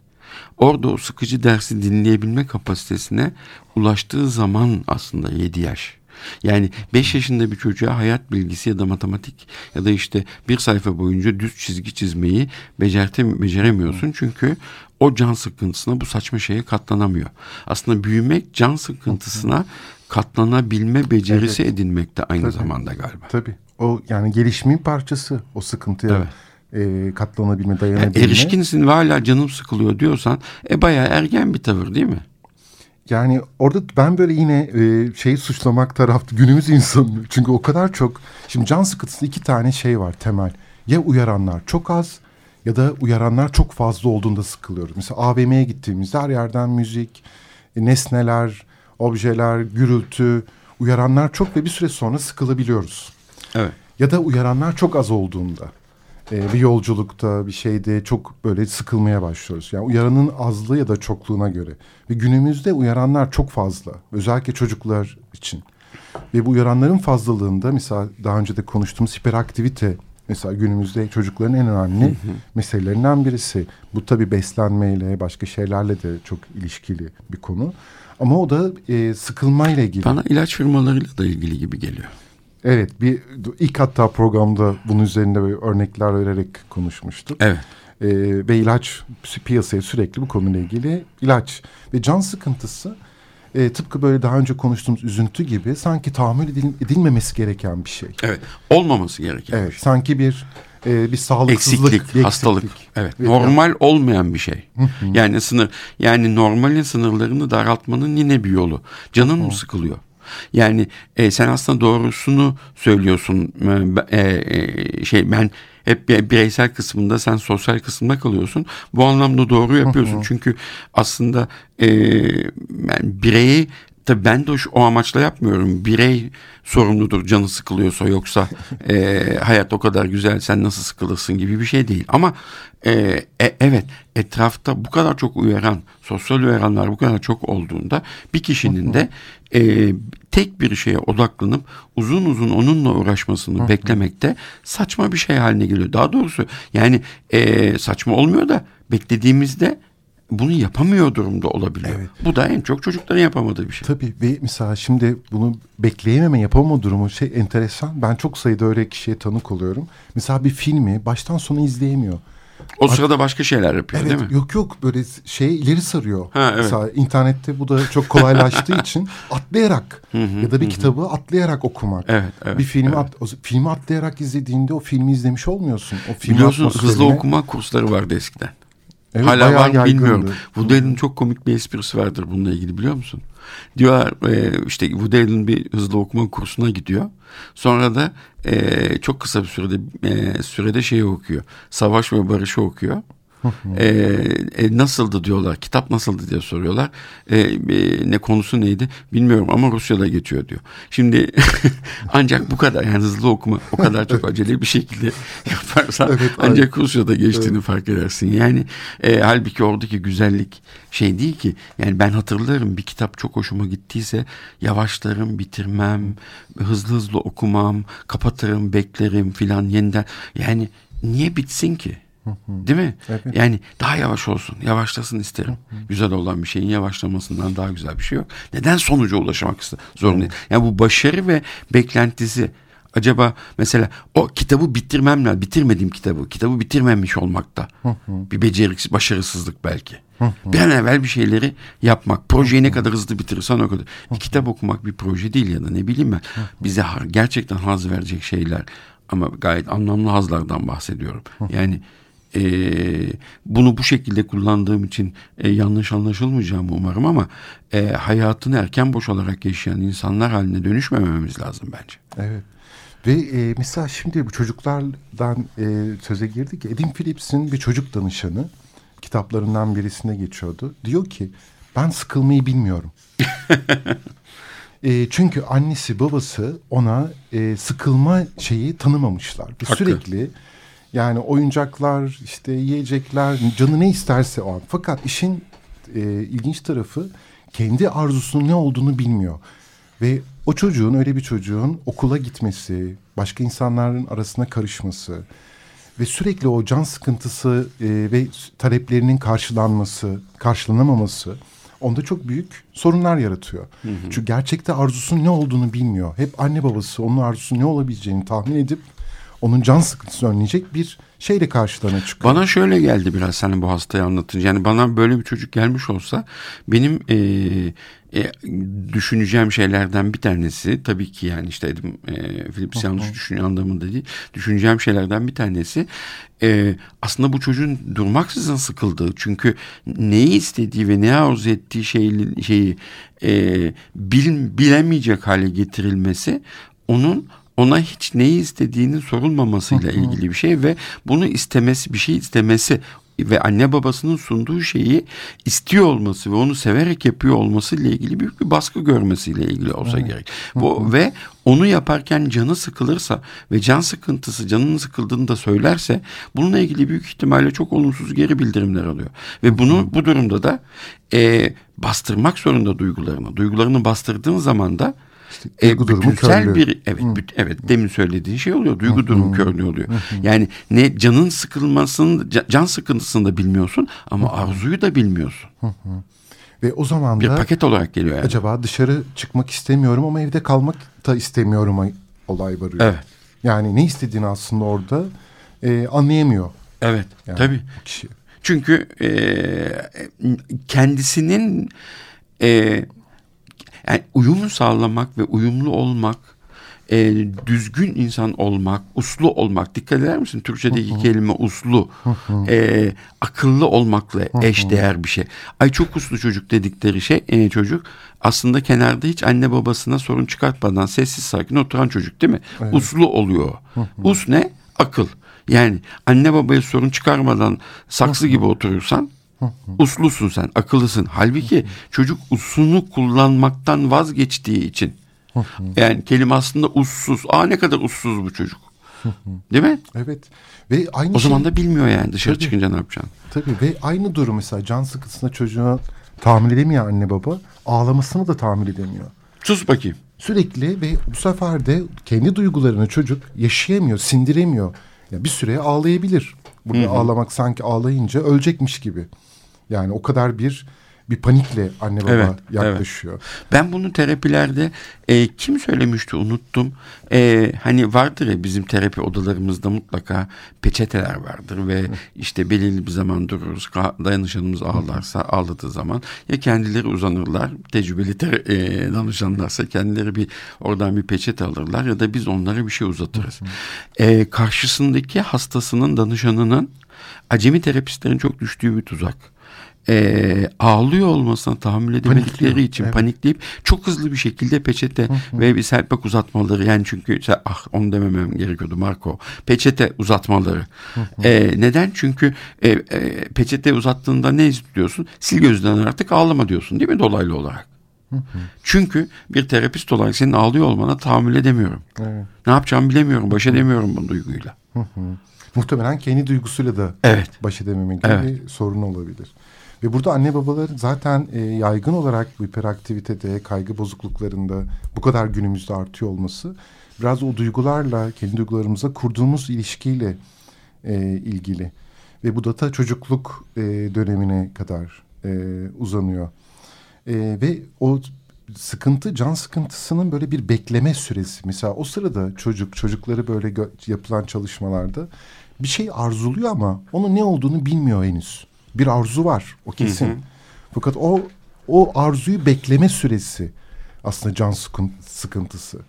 orada o sıkıcı dersi dinleyebilme kapasitesine ulaştığı zaman aslında 7 yaş. Yani 5 yaşında bir çocuğa hayat bilgisi ya da matematik ya da işte bir sayfa boyunca düz çizgi çizmeyi beceremiyorsun. Çünkü o can sıkıntısına bu saçma şeye katlanamıyor. Aslında büyümek can sıkıntısına katlanabilme becerisi edinmek de aynı Tabii. zamanda galiba. tabii o yani gelişimin parçası o sıkıntıya e, katlanabilme, dayanabilme. Erişkinsin ve hala canım sıkılıyor diyorsan e bayağı ergen bir tavır değil mi? Yani orada ben böyle yine e, şeyi suçlamak tarafta günümüz insanı. Çünkü o kadar çok şimdi can sıkıntısında iki tane şey var temel. Ya uyaranlar çok az ya da uyaranlar çok fazla olduğunda sıkılıyoruz. Mesela AVM'ye gittiğimizde her yerden müzik, e, nesneler, objeler, gürültü, uyaranlar çok ve bir süre sonra sıkılabiliyoruz. Evet. Ya da uyaranlar çok az olduğunda e, bir yolculukta bir şeyde çok böyle sıkılmaya başlıyoruz. Yani uyaranın azlığı ya da çokluğuna göre. Ve günümüzde uyaranlar çok fazla. Özellikle çocuklar için. Ve bu uyaranların fazlalığında mesela daha önce de konuştuğumuz hiperaktivite mesela günümüzde çocukların en önemli meselelerinden birisi. Bu tabii beslenmeyle başka şeylerle de çok ilişkili bir konu. Ama o da e, sıkılmayla ilgili. Bana ilaç firmalarıyla da ilgili gibi geliyor. Evet bir ilk hatta programda bunun üzerinde böyle örnekler vererek konuşmuştuk. Evet. Ee, ve ilaç piyasaya sürekli bu konuyla ilgili ilaç ve can sıkıntısı e, tıpkı böyle daha önce konuştuğumuz üzüntü gibi sanki tahammül edil- edilmemesi gereken bir şey. Evet. Olmaması gereken Evet bir şey. sanki bir e, bir sağlıksızlık, Eksiklik, bir hastalık. eksiklik. Evet. Ve- Normal olmayan bir şey. yani sınır yani normalin sınırlarını daraltmanın yine bir yolu. Canın mı sıkılıyor? Yani e, sen aslında doğrusunu söylüyorsun. E, e, şey ben hep bir- bireysel kısmında sen sosyal kısmında kalıyorsun. Bu anlamda doğru yapıyorsun. Çünkü aslında e, yani bireyi Tabii ben de o, amaçla yapmıyorum. Birey sorumludur canı sıkılıyorsa yoksa e, hayat o kadar güzel sen nasıl sıkılırsın gibi bir şey değil. Ama e, e, evet etrafta bu kadar çok uyaran, sosyal uyaranlar bu kadar çok olduğunda bir kişinin de e, tek bir şeye odaklanıp uzun uzun onunla uğraşmasını beklemekte saçma bir şey haline geliyor. Daha doğrusu yani e, saçma olmuyor da beklediğimizde bunu yapamıyor durumda olabiliyor. Bu da en çok çocukların yapamadığı bir şey. Tabii ve mesela şimdi bunu bekleyememe yapamama durumu şey enteresan. Ben çok sayıda öyle kişiye tanık oluyorum. Mesela bir filmi baştan sona izleyemiyor. O sırada başka şeyler yapıyor Evet değil mi? yok yok böyle şey ileri sarıyor. Ha, evet. Mesela internette bu da çok kolaylaştığı için atlayarak ya da bir kitabı atlayarak okumak. Evet, evet, bir filmi evet. at, o- filmi atlayarak izlediğinde o filmi izlemiş olmuyorsun. O filmi Biliyorsun hızlı okuma kursları vardı eskiden. Evet, Hala var mı bilmiyorum. Woody Allen'ın çok komik bir esprisi vardır bununla ilgili biliyor musun? Diyorlar e, işte Woody Allen bir hızlı okuma kursuna gidiyor. Sonra da e, çok kısa bir sürede e, sürede şeyi okuyor. Savaş ve Barış'ı okuyor. E, e, nasıldı diyorlar. Kitap nasıldı diye soruyorlar. E, e, ne konusu neydi bilmiyorum ama Rusya'da geçiyor diyor. Şimdi ancak bu kadar yani hızlı okuma o kadar çok acele bir şekilde yaparsan Evet, ancak Rusya'da geçtiğini fark edersin. Yani e, halbuki oradaki güzellik şey değil ki. Yani ben hatırlarım bir kitap çok hoşuma gittiyse yavaşlarım, bitirmem, hızlı hızlı okumam, kapatırım, beklerim filan yeniden. Yani niye bitsin ki? Değil mi? Evet. Yani daha yavaş olsun, yavaşlasın isterim. Güzel olan bir şeyin yavaşlamasından daha güzel bir şey yok. Neden sonuca ulaşmak ister? Zorundayım. Yani bu başarı ve beklentisi acaba mesela o kitabı bitirmem lazım. Bitirmediğim kitabı, kitabı bitirmemiş olmakta. bir beceriksiz, başarısızlık belki. bir an evvel bir şeyleri yapmak. Projeyi ne kadar hızlı bitirirsen o kadar. Bir kitap okumak bir proje değil ya da ne bileyim ben. Bize gerçekten haz verecek şeyler ama gayet anlamlı hazlardan bahsediyorum. Yani e, bunu bu şekilde kullandığım için e, yanlış anlaşılmayacağımı umarım ama e, hayatını erken boşalarak yaşayan insanlar haline dönüşmememiz lazım bence. Evet. Ve e, mesela şimdi bu çocuklardan e, söze girdik. Edin Phillips'in bir çocuk danışanı kitaplarından birisine geçiyordu. Diyor ki ben sıkılmayı bilmiyorum. E, çünkü annesi babası ona e, sıkılma şeyi tanımamışlar. Ve Haklı. sürekli yani oyuncaklar işte yiyecekler canı ne isterse o an. Fakat işin e, ilginç tarafı kendi arzusunun ne olduğunu bilmiyor. Ve o çocuğun öyle bir çocuğun okula gitmesi, başka insanların arasına karışması ve sürekli o can sıkıntısı e, ve taleplerinin karşılanması, karşılanamaması onda çok büyük sorunlar yaratıyor. Çünkü gerçekte arzusunun ne olduğunu bilmiyor. Hep anne babası onun arzusunun ne olabileceğini tahmin edip onun can sıkıntısını önleyecek bir şeyle karşılarına çıkıyor. Bana şöyle geldi biraz sen bu hastayı anlatınca. Yani bana böyle bir çocuk gelmiş olsa benim e, e, düşüneceğim şeylerden bir tanesi tabii ki yani işte Edim e, Phillips yanlış düşünüyor anlamında değil. Düşüneceğim şeylerden bir tanesi e, aslında bu çocuğun durmaksızın sıkıldığı. Çünkü neyi istediği ve ne arzu ettiği şeyi, şeyi e, bil, bilemeyecek hale getirilmesi onun ona hiç neyi istediğinin sorulmamasıyla ilgili bir şey ve bunu istemesi bir şey istemesi ve anne babasının sunduğu şeyi istiyor olması ve onu severek yapıyor olması ile ilgili büyük bir baskı görmesiyle ilgili olsa gerek. Bu ve onu yaparken canı sıkılırsa ve can sıkıntısı canının sıkıldığını da söylerse bununla ilgili büyük ihtimalle çok olumsuz geri bildirimler alıyor. Ve bunu bu durumda da e, bastırmak zorunda duygularını. Duygularını bastırdığın zaman da e, duygu durumu bütünsel körlüğü. bir evet büt- evet demin söylediğin şey oluyor. Duygu durumu körlüğü oluyor. Yani ne canın sıkılmasını ca- can sıkıntısını da bilmiyorsun ama arzuyu da bilmiyorsun. Ve o zaman Bir da paket olarak geliyor yani. acaba dışarı çıkmak istemiyorum ama evde kalmak da istemiyorum ay- olay varıyor. Evet. Yani ne istediğini aslında orada e, anlayamıyor Evet. yani Tabii. kişi. Çünkü e, kendisinin e, yani uyum sağlamak ve uyumlu olmak, e, düzgün insan olmak, uslu olmak. Dikkat eder misin? Türkçedeki kelime uslu, e, akıllı olmakla eş değer bir şey. Ay çok uslu çocuk dedikleri şey e, çocuk aslında kenarda hiç anne babasına sorun çıkartmadan sessiz sakin oturan çocuk değil mi? Uslu oluyor. Us ne? Akıl. Yani anne babaya sorun çıkarmadan saksı gibi oturursan uslusun sen, akıllısın. Halbuki çocuk usunu kullanmaktan vazgeçtiği için yani kelime aslında ussuz. Aa ne kadar ussuz bu çocuk. Değil mi? Evet. Ve aynı O şey, zaman da bilmiyor yani dışarı Tabii. çıkınca ne yapacağını. tabii ve aynı durum mesela can sıkıntısına çocuğa tahammül edemiyor anne baba. Ağlamasını da tahammül edemiyor. Sus bakayım. Sürekli ve bu sefer de kendi duygularını çocuk yaşayamıyor, sindiremiyor. Ya bir süre ağlayabilir. Burada ağlamak sanki ağlayınca ölecekmiş gibi. Yani o kadar bir bir panikle anne baba Evet, yaklaşıyor. Ben bunu terapilerde e, kim söylemişti unuttum. E, hani vardır ya bizim terapi odalarımızda mutlaka peçeteler vardır ve işte belirli bir zaman dururuz. Dayanışanımız ağlarsa ağladığı zaman ya kendileri uzanırlar. Tecrübeli ter- e, danışanlarsa kendileri bir oradan bir peçete alırlar ya da biz onlara bir şey uzatırız. E, karşısındaki hastasının danışanının acemi terapistlerin çok düştüğü bir tuzak. E, ağlıyor olmasına tahammül edemedikleri Panikliyor, için evet. panikleyip çok hızlı bir şekilde peçete ve bir serpak uzatmaları yani çünkü ah onu dememem gerekiyordu Marco. Peçete uzatmaları. E, neden? Çünkü e, e, peçete uzattığında ne istiyorsun? Sil gözden artık ağlama diyorsun değil mi dolaylı olarak? Çünkü bir terapist olarak senin ağlıyor olmana tahammül edemiyorum. Evet. ne yapacağımı bilemiyorum baş edemiyorum bu duyguyla. Muhtemelen kendi duygusuyla da Evet. baş edememe gibi Evet. bir sorun olabilir. Ve burada anne babalar zaten e, yaygın olarak bu hiperaktivitede, kaygı bozukluklarında bu kadar günümüzde artıyor olması biraz o duygularla, kendi duygularımıza kurduğumuz ilişkiyle e, ilgili. Ve bu data çocukluk e, dönemine kadar e, uzanıyor. E, ve o sıkıntı, can sıkıntısının böyle bir bekleme süresi. Mesela o sırada çocuk, çocukları böyle yapılan çalışmalarda bir şey arzuluyor ama onun ne olduğunu bilmiyor henüz. Bir arzu var, o kesin. Fakat o o arzuyu bekleme süresi aslında can sıkın- sıkıntısı.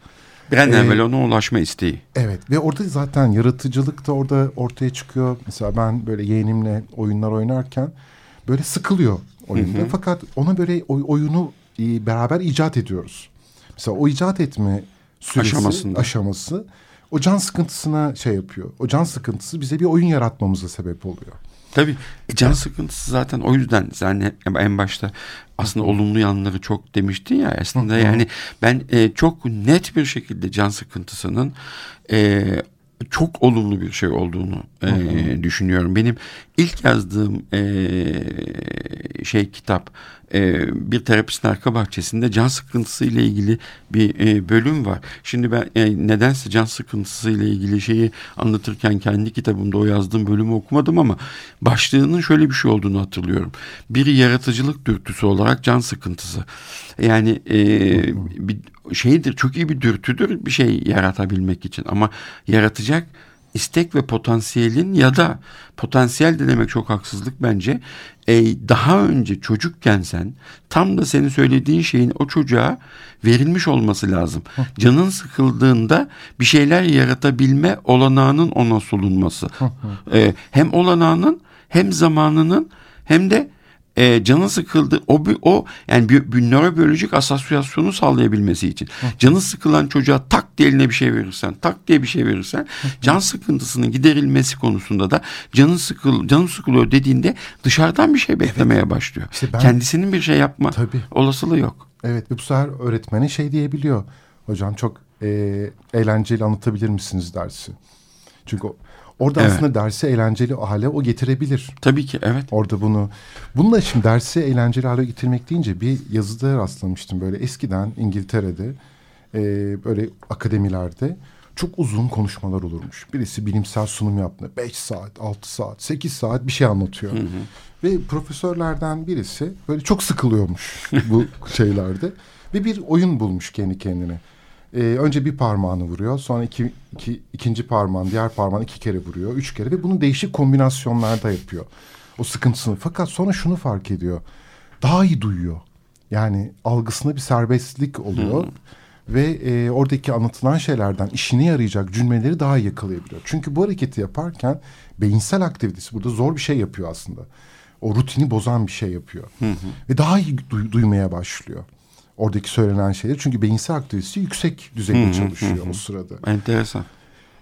bir an Ee, evvel ona ulaşma isteği Evet ve orada zaten yaratıcılık da orada ortaya çıkıyor. Mesela ben böyle yeğenimle oyunlar oynarken böyle sıkılıyor oyunda. Fakat ona böyle oy- oyunu e, beraber icat ediyoruz. Mesela o icat etme süresi, Aşamasında. aşaması o can sıkıntısına şey yapıyor. O can sıkıntısı bize bir oyun yaratmamıza sebep oluyor. Tabii e, can sıkıntısı zaten o yüzden sen en başta aslında olumlu yanları çok demiştin ya aslında. Yani ben e, çok net bir şekilde can sıkıntısının e, çok olumlu bir şey olduğunu e, düşünüyorum. Benim ilk yazdığım e, şey kitap bir terapistin arka bahçesinde can sıkıntısı ile ilgili bir e, bölüm var. Şimdi ben e, nedense can sıkıntısı ile ilgili şeyi anlatırken kendi kitabımda o yazdığım bölümü okumadım ama başlığının şöyle bir şey olduğunu hatırlıyorum. Bir yaratıcılık dürtüsü olarak can sıkıntısı. Yani e, bir şeydir çok iyi bir dürtüdür bir şey yaratabilmek için ama yaratacak istek ve potansiyelin ya da potansiyel de demek çok haksızlık bence. E, daha önce çocukken sen tam da senin söylediğin şeyin o çocuğa verilmiş olması lazım. Canın sıkıldığında bir şeyler yaratabilme olanağının ona sunulması. E, hem olanağının hem zamanının hem de e, canı sıkıldı o o yani bir, bir nörobiyolojik asosyasyonu sağlayabilmesi için canı sıkılan çocuğa tak diye eline bir şey verirsen tak diye bir şey verirsen can sıkıntısının giderilmesi konusunda da canı sıkıl canı sıkılıyor dediğinde dışarıdan bir şey beklemeye başlıyor. İşte ben- Kendisinin bir şey yapma Tabii. olasılığı yok. Evet ve bu sefer öğretmeni şey diyebiliyor. Hocam çok e, eğlenceli anlatabilir misiniz dersi? Çünkü o- orada Evet. aslında dersi eğlenceli hale o getirebilir. Tabii ki evet. Orada bunu. Bununla şimdi dersi eğlenceli hale getirmek deyince bir yazıda rastlamıştım. Böyle eskiden İngiltere'de e, böyle akademilerde çok uzun konuşmalar olurmuş. Birisi bilimsel sunum yaptığında 5 saat, 6 saat, 8 saat bir şey anlatıyor. Ve profesörlerden birisi böyle çok sıkılıyormuş bu şeylerde. Ve bir oyun bulmuş kendi kendine. Ee, önce bir parmağını vuruyor. Sonra iki, iki, ikinci parmağını, diğer parmağını iki kere vuruyor. Üç kere ve bunu değişik kombinasyonlarda yapıyor. O sıkıntısını. Fakat sonra şunu fark ediyor. Daha iyi duyuyor. Yani algısında bir serbestlik oluyor. Ve e, oradaki anlatılan şeylerden işine yarayacak cümleleri daha iyi yakalayabiliyor. Çünkü bu hareketi yaparken beyinsel aktivitesi burada zor bir şey yapıyor aslında. O rutini bozan bir şey yapıyor. Ve daha iyi duy- duymaya başlıyor. Oradaki söylenen şeyler. Çünkü beyinsel aktivitesi yüksek düzeyde çalışıyor o sırada. Enteresan.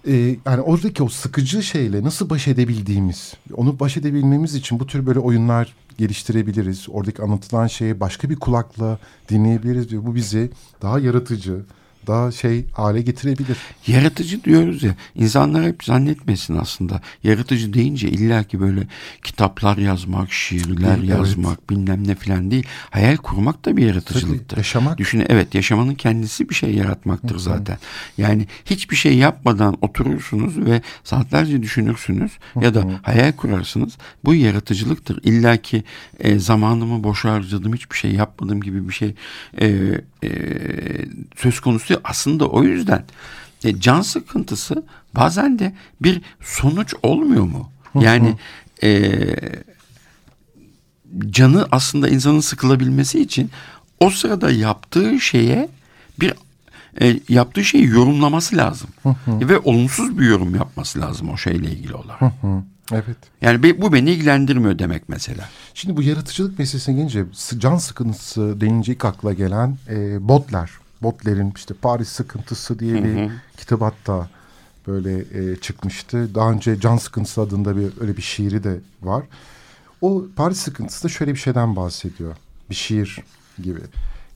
Ee, yani oradaki o sıkıcı şeyle nasıl baş edebildiğimiz, onu baş edebilmemiz için bu tür böyle oyunlar geliştirebiliriz. Oradaki anlatılan şeyi başka bir kulakla dinleyebiliriz ve bu bizi daha yaratıcı, daha şey hale getirebilir. Yaratıcı diyoruz ya insanlar hep zannetmesin aslında yaratıcı deyince illaki böyle kitaplar yazmak şiirler Değil, yazmak bilmem ne filan değil hayal kurmak da bir yaratıcılıktır. Tabii, yaşamak. Düşünün evet yaşamanın kendisi bir şey yaratmaktır zaten. Yani hiçbir şey yapmadan oturursunuz ve saatlerce düşünürsünüz ya da hayal kurarsınız. Bu yaratıcılıktır. İlla ki e, zamanımı boş harcadım hiçbir şey yapmadım gibi bir şey e, e, söz konusu değil. aslında o yüzden e, can sıkıntısı bazen de bir sonuç olmuyor mu? Yani e, canı aslında insanın sıkılabilmesi için o sırada yaptığı şeye bir e, yaptığı şeyi yorumlaması lazım. Ve olumsuz bir yorum yapması lazım o şeyle ilgili olarak. Evet. Yani be- bu beni ilgilendirmiyor demek mesela. Şimdi bu yaratıcılık meselesine gelince can sıkıntısı denince ilk akla gelen e, Botler. Botler'in işte Paris Sıkıntısı diye bir kitap hatta böyle e, çıkmıştı. Daha önce Can Sıkıntısı adında bir öyle bir şiiri de var. O Paris Sıkıntısı da şöyle bir şeyden bahsediyor. Bir şiir gibi.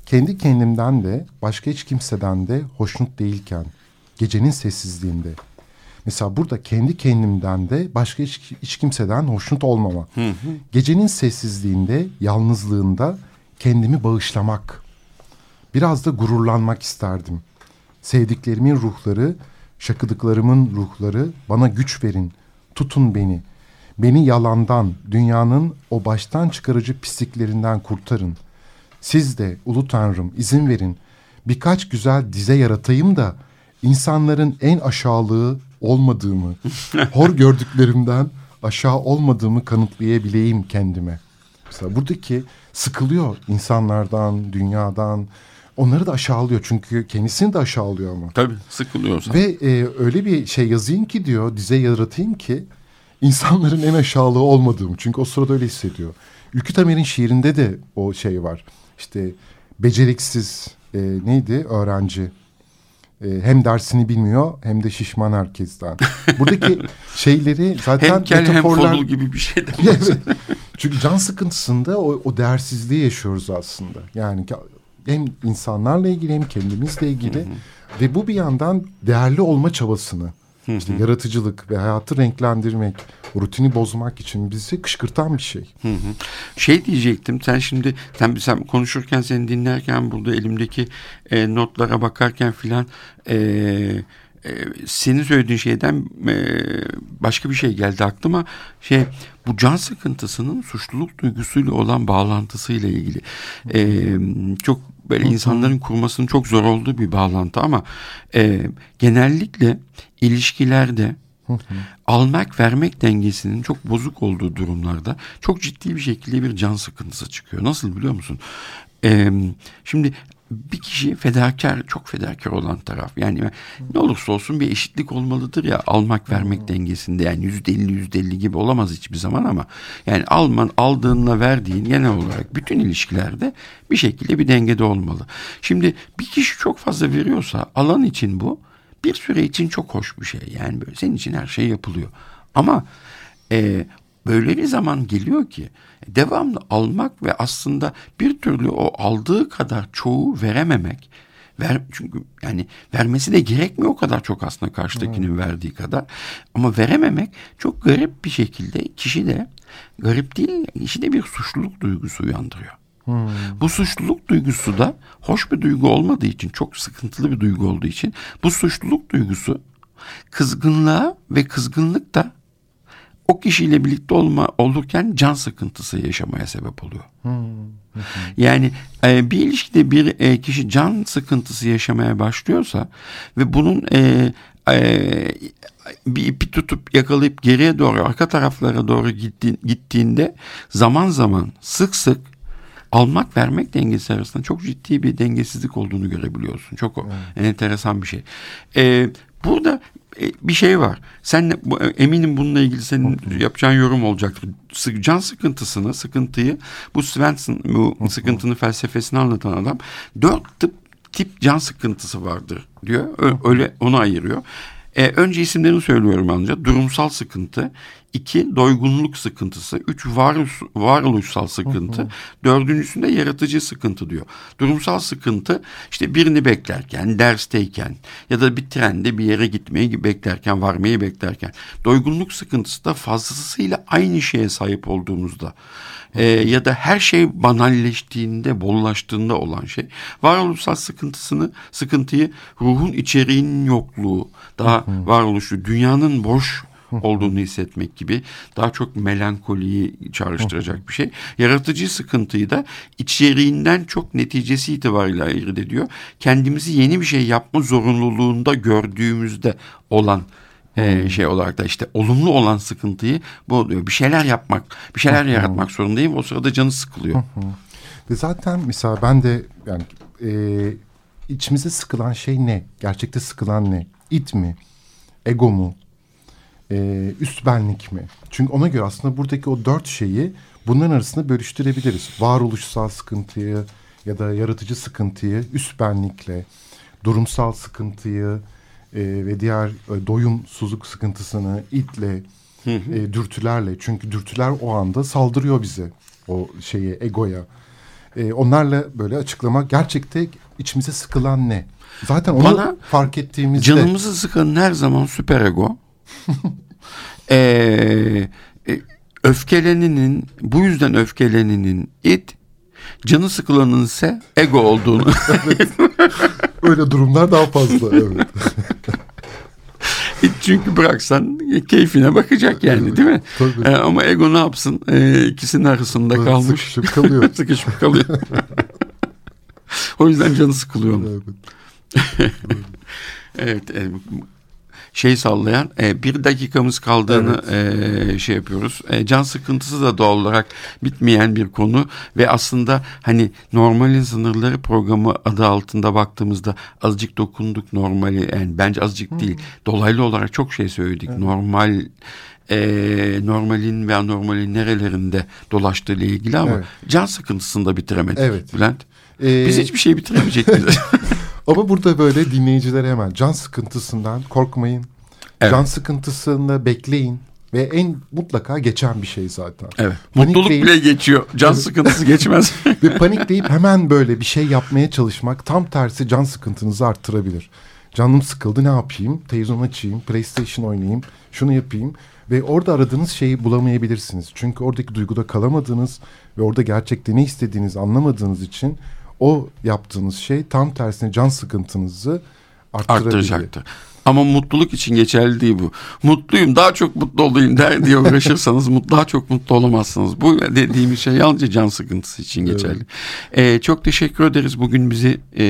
Kendi kendimden de başka hiç kimseden de hoşnut değilken gecenin sessizliğinde. Mesela burada kendi kendimden de başka hiç, hiç kimseden hoşnut olmama. Gecenin sessizliğinde, yalnızlığında kendimi bağışlamak. Biraz da gururlanmak isterdim. Sevdiklerimin ruhları, şakıdıklarımın ruhları bana güç verin. Tutun beni. Beni yalandan, dünyanın o baştan çıkarıcı pisliklerinden kurtarın. Siz de ulu tanrım izin verin. Birkaç güzel dize yaratayım da insanların en aşağılığı olmadığımı, hor gördüklerimden aşağı olmadığımı kanıtlayabileyim kendime. Mesela buradaki sıkılıyor insanlardan, dünyadan. Onları da aşağılıyor çünkü kendisini de aşağılıyor ama. Tabii sıkılıyorsa. Ve e, öyle bir şey yazayım ki diyor, dize yaratayım ki insanların en aşağılığı olmadığımı. Çünkü o sırada öyle hissediyor. Ülkü Tamer'in şiirinde de o şey var. İşte beceriksiz e, neydi öğrenci. E, hem dersini bilmiyor hem de şişman herkesten. Buradaki şeyleri zaten hem kel hem metaforlar... fodul gibi bir şey de Evet. Çünkü can sıkıntısında o, o değersizliği yaşıyoruz aslında. Yani hem insanlarla ilgili hem kendimizle ilgili ve bu bir yandan değerli olma çabasını işte yaratıcılık ve hayatı renklendirmek, rutini bozmak için bizi kışkırtan bir şey. Hı hı. Şey diyecektim sen şimdi sen, sen konuşurken seni dinlerken burada elimdeki e, notlara bakarken filan e, e, senin söylediğin şeyden e, başka bir şey geldi aklıma şey bu can sıkıntısının suçluluk duygusuyla olan bağlantısıyla ilgili e, çok böyle insanların kurmasının çok zor olduğu bir bağlantı ama e, genellikle ilişkilerde almak vermek dengesinin çok bozuk olduğu durumlarda çok ciddi bir şekilde bir can sıkıntısı çıkıyor. Nasıl biliyor musun? Ee, şimdi bir kişi fedakar, çok fedakar olan taraf. Yani ne olursa olsun bir eşitlik olmalıdır ya almak vermek dengesinde. Yani yüzde elli yüzde elli gibi olamaz hiçbir zaman ama yani alman aldığınla verdiğin genel olarak bütün ilişkilerde bir şekilde bir dengede olmalı. Şimdi bir kişi çok fazla veriyorsa alan için bu bir süre için çok hoş bir şey. Yani böyle senin için her şey yapılıyor. Ama e, böyle bir zaman geliyor ki devamlı almak ve aslında bir türlü o aldığı kadar çoğu verememek ver çünkü yani vermesi de gerekmiyor o kadar çok aslında karşıdakinin verdiği kadar. Ama verememek çok garip bir şekilde kişi de garip değil kişi de bir suçluluk duygusu uyandırıyor. Bu suçluluk duygusu da hoş bir duygu olmadığı için çok sıkıntılı bir duygu olduğu için bu suçluluk duygusu kızgınlığa ve kızgınlık da o kişiyle birlikte olma olurken can sıkıntısı yaşamaya sebep oluyor. Yani e, bir ilişkide bir e, kişi can sıkıntısı yaşamaya başlıyorsa ve bunun e, e, bir ipi tutup yakalayıp geriye doğru arka taraflara doğru gitti, gittiğinde zaman zaman sık sık almak vermek dengesi arasında çok ciddi bir dengesizlik olduğunu görebiliyorsun. Çok o, enteresan bir şey. Ee, burada e, bir şey var. Sen bu- eminim bununla ilgili senin yapacağın yorum olacaktır. Can sıkıntısını, sıkıntıyı bu Svensson bu sıkıntının felsefesini anlatan adam dört tip, tip can sıkıntısı vardır diyor. Öyle onu ayırıyor. E, önce isimlerini söylüyorum ancak. Durumsal sıkıntı, iki doygunluk sıkıntısı, üç varoluş, varoluşsal sıkıntı, dördüncüsünde yaratıcı sıkıntı diyor. Durumsal sıkıntı işte birini beklerken, dersteyken ya da bir trende bir yere gitmeyi beklerken, varmayı beklerken. Doygunluk sıkıntısı da fazlasıyla aynı şeye sahip olduğumuzda e, ya da her şey banalleştiğinde, bollaştığında olan şey. Varoluşsal sıkıntısını, sıkıntıyı ruhun içeriğinin yokluğu, daha varoluşu, dünyanın boş olduğunu hissetmek gibi daha çok melankoliyi çağrıştıracak bir şey. Yaratıcı sıkıntıyı da içeriğinden çok neticesi itibariyle ayırt ediyor. Kendimizi yeni bir şey yapma zorunluluğunda gördüğümüzde olan e, şey olarak da işte olumlu olan sıkıntıyı bu oluyor. Bir şeyler yapmak, bir şeyler yaratmak zorundayım. O sırada canı sıkılıyor. Ve zaten mesela ben de yani e, içimize sıkılan şey ne? Gerçekte sıkılan ne? İt mi? Ego mu? E, üst benlik mi? Çünkü ona göre aslında buradaki o dört şeyi bunların arasında bölüştürebiliriz. Varoluşsal sıkıntıyı ya da yaratıcı sıkıntıyı üst benlikle, durumsal sıkıntıyı e, ve diğer e, doyumsuzluk sıkıntısını itle, e, dürtülerle. Çünkü dürtüler o anda saldırıyor bize o şeye, egoya. E, onlarla böyle açıklamak gerçekte içimize sıkılan ne? Zaten onu Bana fark ettiğimizde... Canımızı sıkan her zaman süper ego. Ee, e, öfkeleninin bu yüzden öfkeleninin it canı sıkılanın ise ego olduğunu Öyle durumlar daha fazla. Evet. çünkü bıraksan keyfine bakacak yani değil mi? Tabii. Ee, ama ego ne yapsın? Ee, ikisinin arasında Böyle kalmış. sıkışıp kalıyor. Sıkışıp kalıyor. o yüzden canı sıkılıyor. onun. Evet. Evet. Şey sallayan e, bir dakikamız kaldığını e, şey yapıyoruz. E, can sıkıntısı da doğal olarak bitmeyen bir konu ve aslında hani normalin sınırları programı adı altında baktığımızda azıcık dokunduk normali yani bence azıcık değil dolaylı olarak çok şey söyledik. Normal e, normalin ve anormalin nerelerinde dolaştığı ile ilgili ama Evet. can sıkıntısını da bitiremedik Evet. Bülent. Ee, Biz hiçbir şey bitiremeyecek miyiz? Ama burada böyle dinleyicilere hemen can sıkıntısından korkmayın. Evet. Can sıkıntısında bekleyin. Ve en mutlaka geçen bir şey zaten. evet. Mutluluk bile geçiyor. Can sıkıntısı geçmez. Ve panikleyip hemen böyle bir şey yapmaya çalışmak tam tersi can sıkıntınızı arttırabilir. Canım sıkıldı ne yapayım? Televizyon açayım, PlayStation oynayayım, şunu yapayım. Ve orada aradığınız şeyi bulamayabilirsiniz. Çünkü oradaki duyguda kalamadığınız ve orada gerçekte ne istediğinizi anlamadığınız için o yaptığınız şey tam tersine can sıkıntınızı arttıracaktır. Ama mutluluk için geçerli değil bu. Mutluyum daha çok mutlu olayım der diye uğraşırsanız daha çok mutlu olamazsınız. Bu dediğimiz şey yalnızca can sıkıntısı için geçerli. Ee, çok teşekkür ederiz bugün bizi e,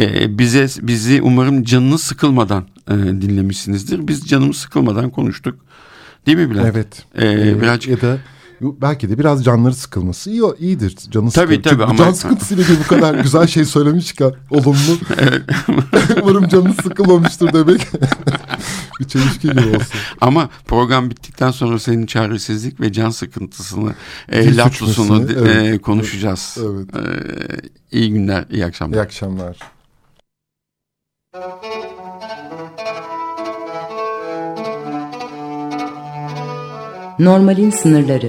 e, bize bizi umarım canınız sıkılmadan e, dinlemişsinizdir. Biz canımız sıkılmadan konuştuk. Değil mi Bülent? Evet. Ee, Ee, birazcık Ya da belki de biraz canları sıkılması iyi, iyidir. Canı Tabii, sıkıl- tabii Çünkü ama- Can sıkıntısıyla ilgili bu kadar güzel şey söylemişken olumlu. Umarım canınız sıkılmamıştır demek. bir çelişki gibi olsun. Ama program bittikten sonra senin çaresizlik ve can sıkıntısını, e, lapsusunu e, evet, konuşacağız. evet. E, iyi günler, iyi akşamlar. İyi akşamlar. Normalin sınırları.